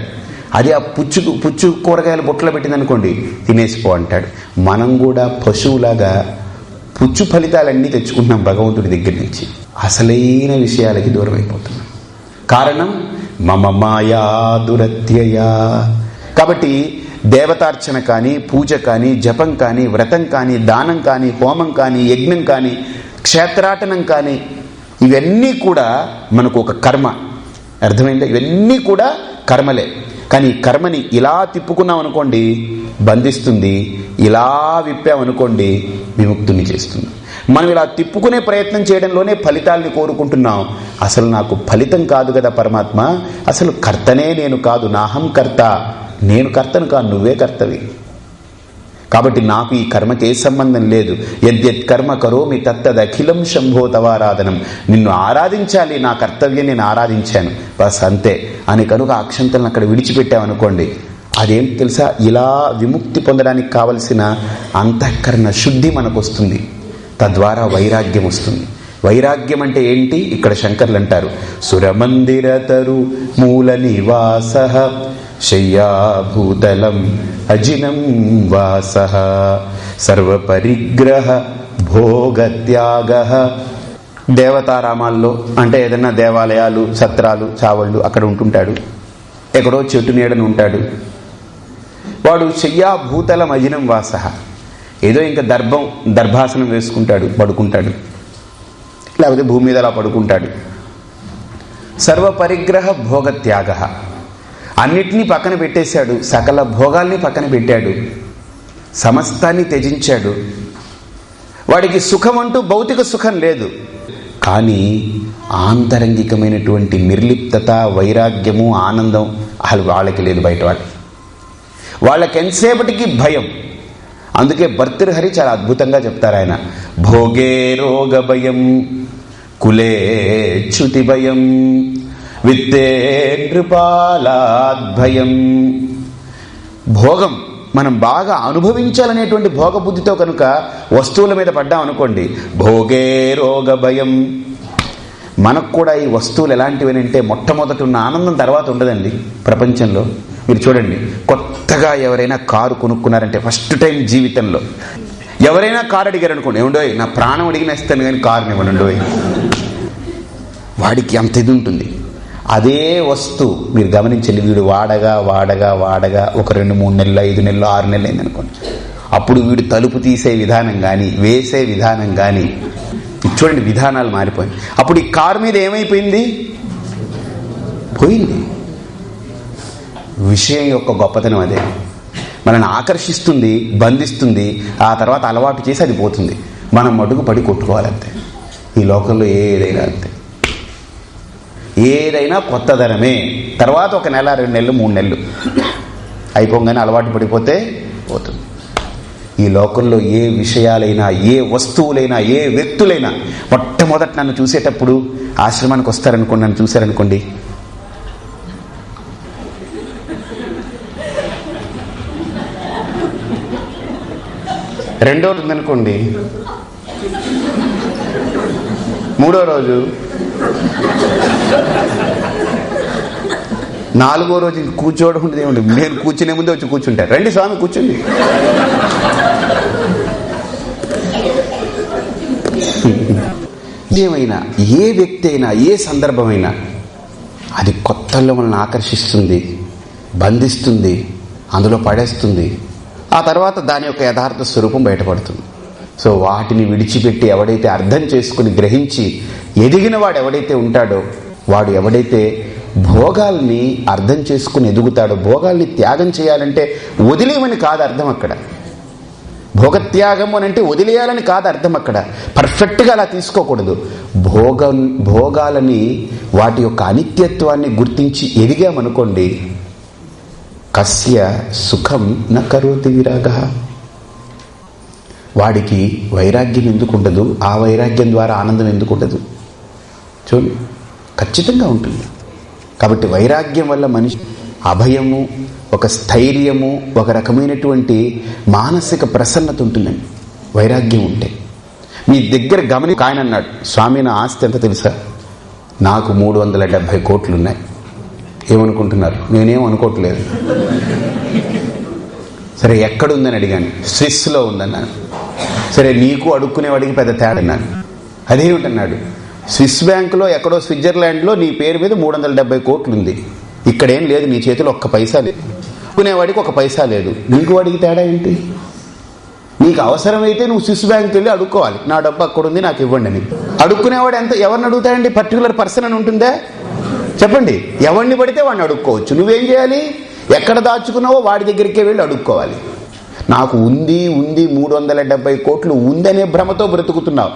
అది ఆ పుచ్చు పుచ్చు కూరగాయలు బొట్లో పెట్టింది అనుకోండి తినేసిపో అంటాడు. మనం కూడా పశువులాగా పుచ్చు ఫలితాలన్నీ తెచ్చుకుంటున్నాం భగవంతుడి దగ్గర నుంచి. అసలైన విషయాలకి దూరం అయిపోతున్నాం. కారణం మమ మాయా దురత్యయా. కాబట్టి దేవతార్చన కానీ పూజ కానీ జపం కానీ వ్రతం కానీ దానం కానీ హోమం కానీ యజ్ఞం కానీ క్షేత్రాటనం కానీ ఇవన్నీ కూడా మనకు ఒక కర్మ. అర్థమైందా? ఇవన్నీ కూడా కర్మలే. కానీ కర్మని ఇలా తిప్పుకున్నాం అనుకోండి బంధిస్తుంది ఇలా విప్పామనుకోండి విముక్తుని చేస్తుంది. మనం ఇలా తిప్పుకునే ప్రయత్నం చేయడంలోనే ఫలితాల్ని కోరుకుంటున్నాం. అసలు నాకు ఫలితం కాదు కదా పరమాత్మ? అసలు కర్తనే నేను కాదు నాహం కర్త నేను కర్తను కాను నువ్వే కర్తవి. కాబట్టి నాకు ఈ కర్మకి ఏ సంబంధం లేదు. యద్యత్ కర్మ కరోమి తత్తద్ అఖిలం శంభో తవారాధనం నిన్ను ఆరాధించాలి నా కర్తవ్యం నేను ఆరాధించాను. బస్ అంతే. అని కనుక ఆ అక్షంతలను అక్కడ విడిచిపెట్టామనుకోండి అదేం తెలుసా? ఇలా విముక్తి పొందడానికి కావలసిన అంతఃకరణ శుద్ధి మనకు వస్తుంది తద్వారా వైరాగ్యం వస్తుంది. వైరాగ్యం అంటే ఏంటి? ఇక్కడ శంకర్లు అంటారు సురమందిరతరు మూల నివాస శయ్యాభూతలం అజినం వాస. సర్వపరిగ్రహ భోగత్యాగ. దేవతారామాల్లో అంటే ఏదైనా దేవాలయాలు సత్రాలు చావళ్ళు అక్కడ ఉంటుంటాడు. ఎక్కడో చెట్టు నీడను ఉంటాడు. వాడు శయ్యా భూతలం అజినం వాస. ఏదో ఇంకా దర్భం దర్భాసనం వేసుకుంటాడు పడుకుంటాడు. లేకపోతే భూమి మీద అలా పడుకుంటాడు. సర్వపరిగ్రహ భోగత్యాగ. అన్నిటినీ పక్కన పెట్టేశాడు. సకల భోగాల్ని పక్కన పెట్టాడు. సమస్తాన్ని త్యజించాడు. వాడికి సుఖం అంటూ భౌతిక సుఖం లేదు. కానీ ఆంతరంగికమైనటువంటి నిర్లిప్తత వైరాగ్యము ఆనందం అసలు వాళ్ళకి లేదు బయట వాళ్ళకి వాళ్ళకి ఎంతసేపటికి భయం. అందుకే భర్తృహరి చాలా అద్భుతంగా చెప్తారు ఆయన. భోగే రోగ భయం కులే చ్యుతి భయం విత్తే కృపాలాద్భయం. భోగం మనం బాగా అనుభవించాలనేటువంటి భోగ బుద్ధితో కనుక వస్తువుల మీద పడ్డాం అనుకోండి భోగే రోగ భయం మనకు కూడా ఈ వస్తువులు ఎలాంటివి అంటే మొట్టమొదటి ఉన్న ఆనందం తర్వాత ఉండదండి ప్రపంచంలో. మీరు చూడండి కొత్తగా ఎవరైనా కారు కొనుక్కున్నారంటే ఫస్ట్ టైం జీవితంలో. ఎవరైనా కారు అడిగారు అనుకోండి ఏమండోయ్ నా ప్రాణం అడిగిన ఇస్తాను కానీ కారుని ఇవ్వండి వాడికి అంత ఇది ఉంటుంది. అదే వస్తువు మీరు గమనించండి వీడు వాడగా వాడగా వాడగా ఒక రెండు మూడు నెలలు ఐదు నెలలు ఆరు నెలలు అయింది అనుకోండి అప్పుడు వీడు తలుపు తీసే విధానం కానీ వేసే విధానం కానీ చూడండి విధానాలు మారిపోయింది అప్పుడు ఈ కారు మీద ఏమైపోయింది? పోయింది. విషయం యొక్క గొప్పతనం అదే. మనల్ని ఆకర్షిస్తుంది బంధిస్తుంది ఆ తర్వాత అలవాటు చేసి అది పోతుంది. మనం మటుకు పడి కొట్టుకోవాలంతే ఈ లోకంలో ఏదైనా అంతే. ఏదైనా కొత్తదనమే తర్వాత ఒక నెల రెండు నెలలు మూడు నెలలు. అయిపోగానే అలవాటు పడిపోతే పోతుంది. ఈ లోకంలో ఏ విషయాలైనా ఏ వస్తువులైనా ఏ వ్యక్తులైనా మొట్టమొదట నన్ను చూసేటప్పుడు ఆశ్రమానికి వస్తారనుకోండి నన్ను చూశారనుకోండి. రెండో రోజు ఉందనుకోండి. మూడో రోజు నాలుగో రోజు కూర్చోవడం ఉండదు ఏముంది? నేను కూర్చునే ముందే వచ్చి కూర్చుంటారు రండి స్వామి కూర్చుంది ఏమైనా ఏ వ్యక్తి అయినా ఏ సందర్భమైనా అది కొత్తల్లో మనల్ని ఆకర్షిస్తుంది బంధిస్తుంది అందులో పడేస్తుంది. ఆ తర్వాత దాని యొక్క యథార్థ స్వరూపం బయటపడుతుంది. సో వాటిని విడిచిపెట్టి ఎవడైతే అర్థం చేసుకుని గ్రహించి ఎదిగిన వాడు ఎవడైతే ఉంటాడో వాడు ఎవడైతే భోగాల్ని అర్థం చేసుకుని ఎదుగుతాడో భోగాల్ని త్యాగం చేయాలంటే వదిలేమని కాదు అర్థం అక్కడ. భోగత్యాగం అని అంటే వదిలేయాలని కాదు అర్థం అక్కడ. పర్ఫెక్ట్గా అలా తీసుకోకూడదు. భోగ భోగాలని వాటి యొక్క అనిత్యత్వాన్ని గుర్తించి ఎదిగామనుకోండి కస్య సుఖం న కరోతి విరాగ. వాడికి వైరాగ్యం ఎందుకు ఉండదు? ఆ వైరాగ్యం ద్వారా ఆనందం ఎందుకు ఉండదు? చూడు ఖచ్చితంగా ఉంటుంది. కాబట్టి వైరాగ్యం వల్ల మనిషి అభయము ఒక స్థైర్యము ఒక రకమైనటువంటి మానసిక ప్రసన్నత ఉంటుందండి. వైరాగ్యం ఉంటే. మీ దగ్గర గమని ఆయన అన్నాడు స్వామి నా ఆస్తి ఎంత తెలుసా? నాకు మూడు వందల డెబ్భై కోట్లు ఉన్నాయి ఏమనుకుంటున్నారు? నేనేం అనుకోవట్లేదు. సరే ఎక్కడుందని అడిగాను. స్విస్లో ఉందన్నాను. సరే నీకు అడుక్కునేవాడికి పెద్ద తేడన్నాను అదేమిటన్నాడు? స్విస్ బ్యాంకులో ఎక్కడో స్విట్జర్లాండ్లో నీ పేరు మీద మూడు వందల డెబ్బై కోట్లు ఉంది ఇక్కడేం లేదు నీ చేతిలో ఒక్క పైసా లేదు. అడుక్కునేవాడికి ఒక పైసా లేదు. నీకు వాడికి తేడా ఏంటి? నీకు అవసరమైతే నువ్వు స్విస్ బ్యాంక్ వెళ్ళి అడుక్కోవాలి. నా డబ్బు అక్కడ ఉంది నాకు ఇవ్వండి అని. అడుక్కునేవాడు ఎంత ఎవరిని అడుగుతాడండి? పర్టికులర్ పర్సన్ అని ఉంటుందా? చెప్పండి. ఎవరిని పడితే వాడిని అడుక్కోవచ్చు. నువ్వేం చేయాలి? ఎక్కడ దాచుకున్నావో వాడి దగ్గరికే వెళ్ళి అడుక్కోవాలి. నాకు ఉంది ఉంది మూడు వందల డెబ్బై కోట్లు ఉందనే భ్రమతో బ్రతుకుతున్నావు.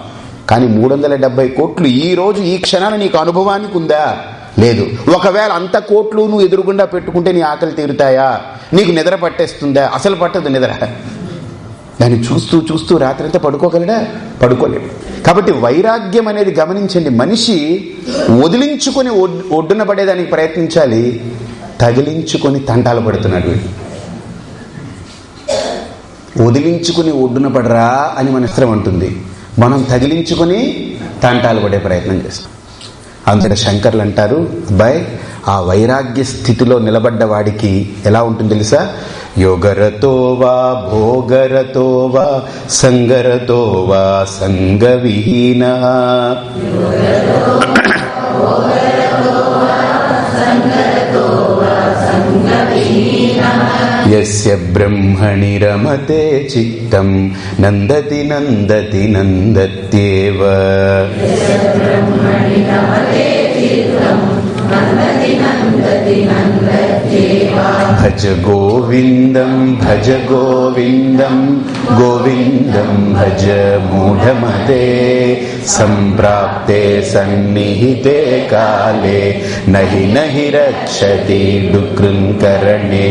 కానీ మూడు వందల డెబ్బై కోట్లు ఈ రోజు ఈ క్షణాన్ని నీకు అనుభవానికి ఉందా? లేదు. ఒకవేళ అంత కోట్లు నువ్వు ఎదురుగుండా పెట్టుకుంటే నీ ఆకలి తీరుతాయా? నీకు నిద్ర పట్టేస్తుందా? అసలు పట్టదు నిద్ర. దాన్ని చూస్తూ చూస్తూ రాత్రంతా పడుకోగలడా? పడుకోలేడు. కాబట్టి వైరాగ్యం అనేది గమనించండి. మనిషి వదిలించుకొని ఒడ్- ఒడ్డున పడేదానికి ప్రయత్నించాలి. తగిలించుకొని తంటాలు పడుతున్నాడు వీడు. వదిలించుకుని ఒడ్డున పడరా అని మన ఇష్టం అంటుంది. మనం తగిలించుకొని తంటాలు పడే ప్రయత్నం చేస్తాం. అందుకే శంకర్లు అంటారు అబ్బాయి ఆ వైరాగ్య స్థితిలో నిలబడ్డ వాడికి ఎలా ఉంటుంది తెలుసా? యోగరతో వా భోగరతో వా यस्य ब्रह्मणि रमते चित्तं नन्दति नन्दति नन्दत्येव। नन्दति नन्दति नन्द భజ గోవిందం భజ గోవిందం గోవిందం భజ మూఢమతే సంప్రాప్తే సన్నిహితే కాలే నహి నహి రక్షతి డుకృంకరణే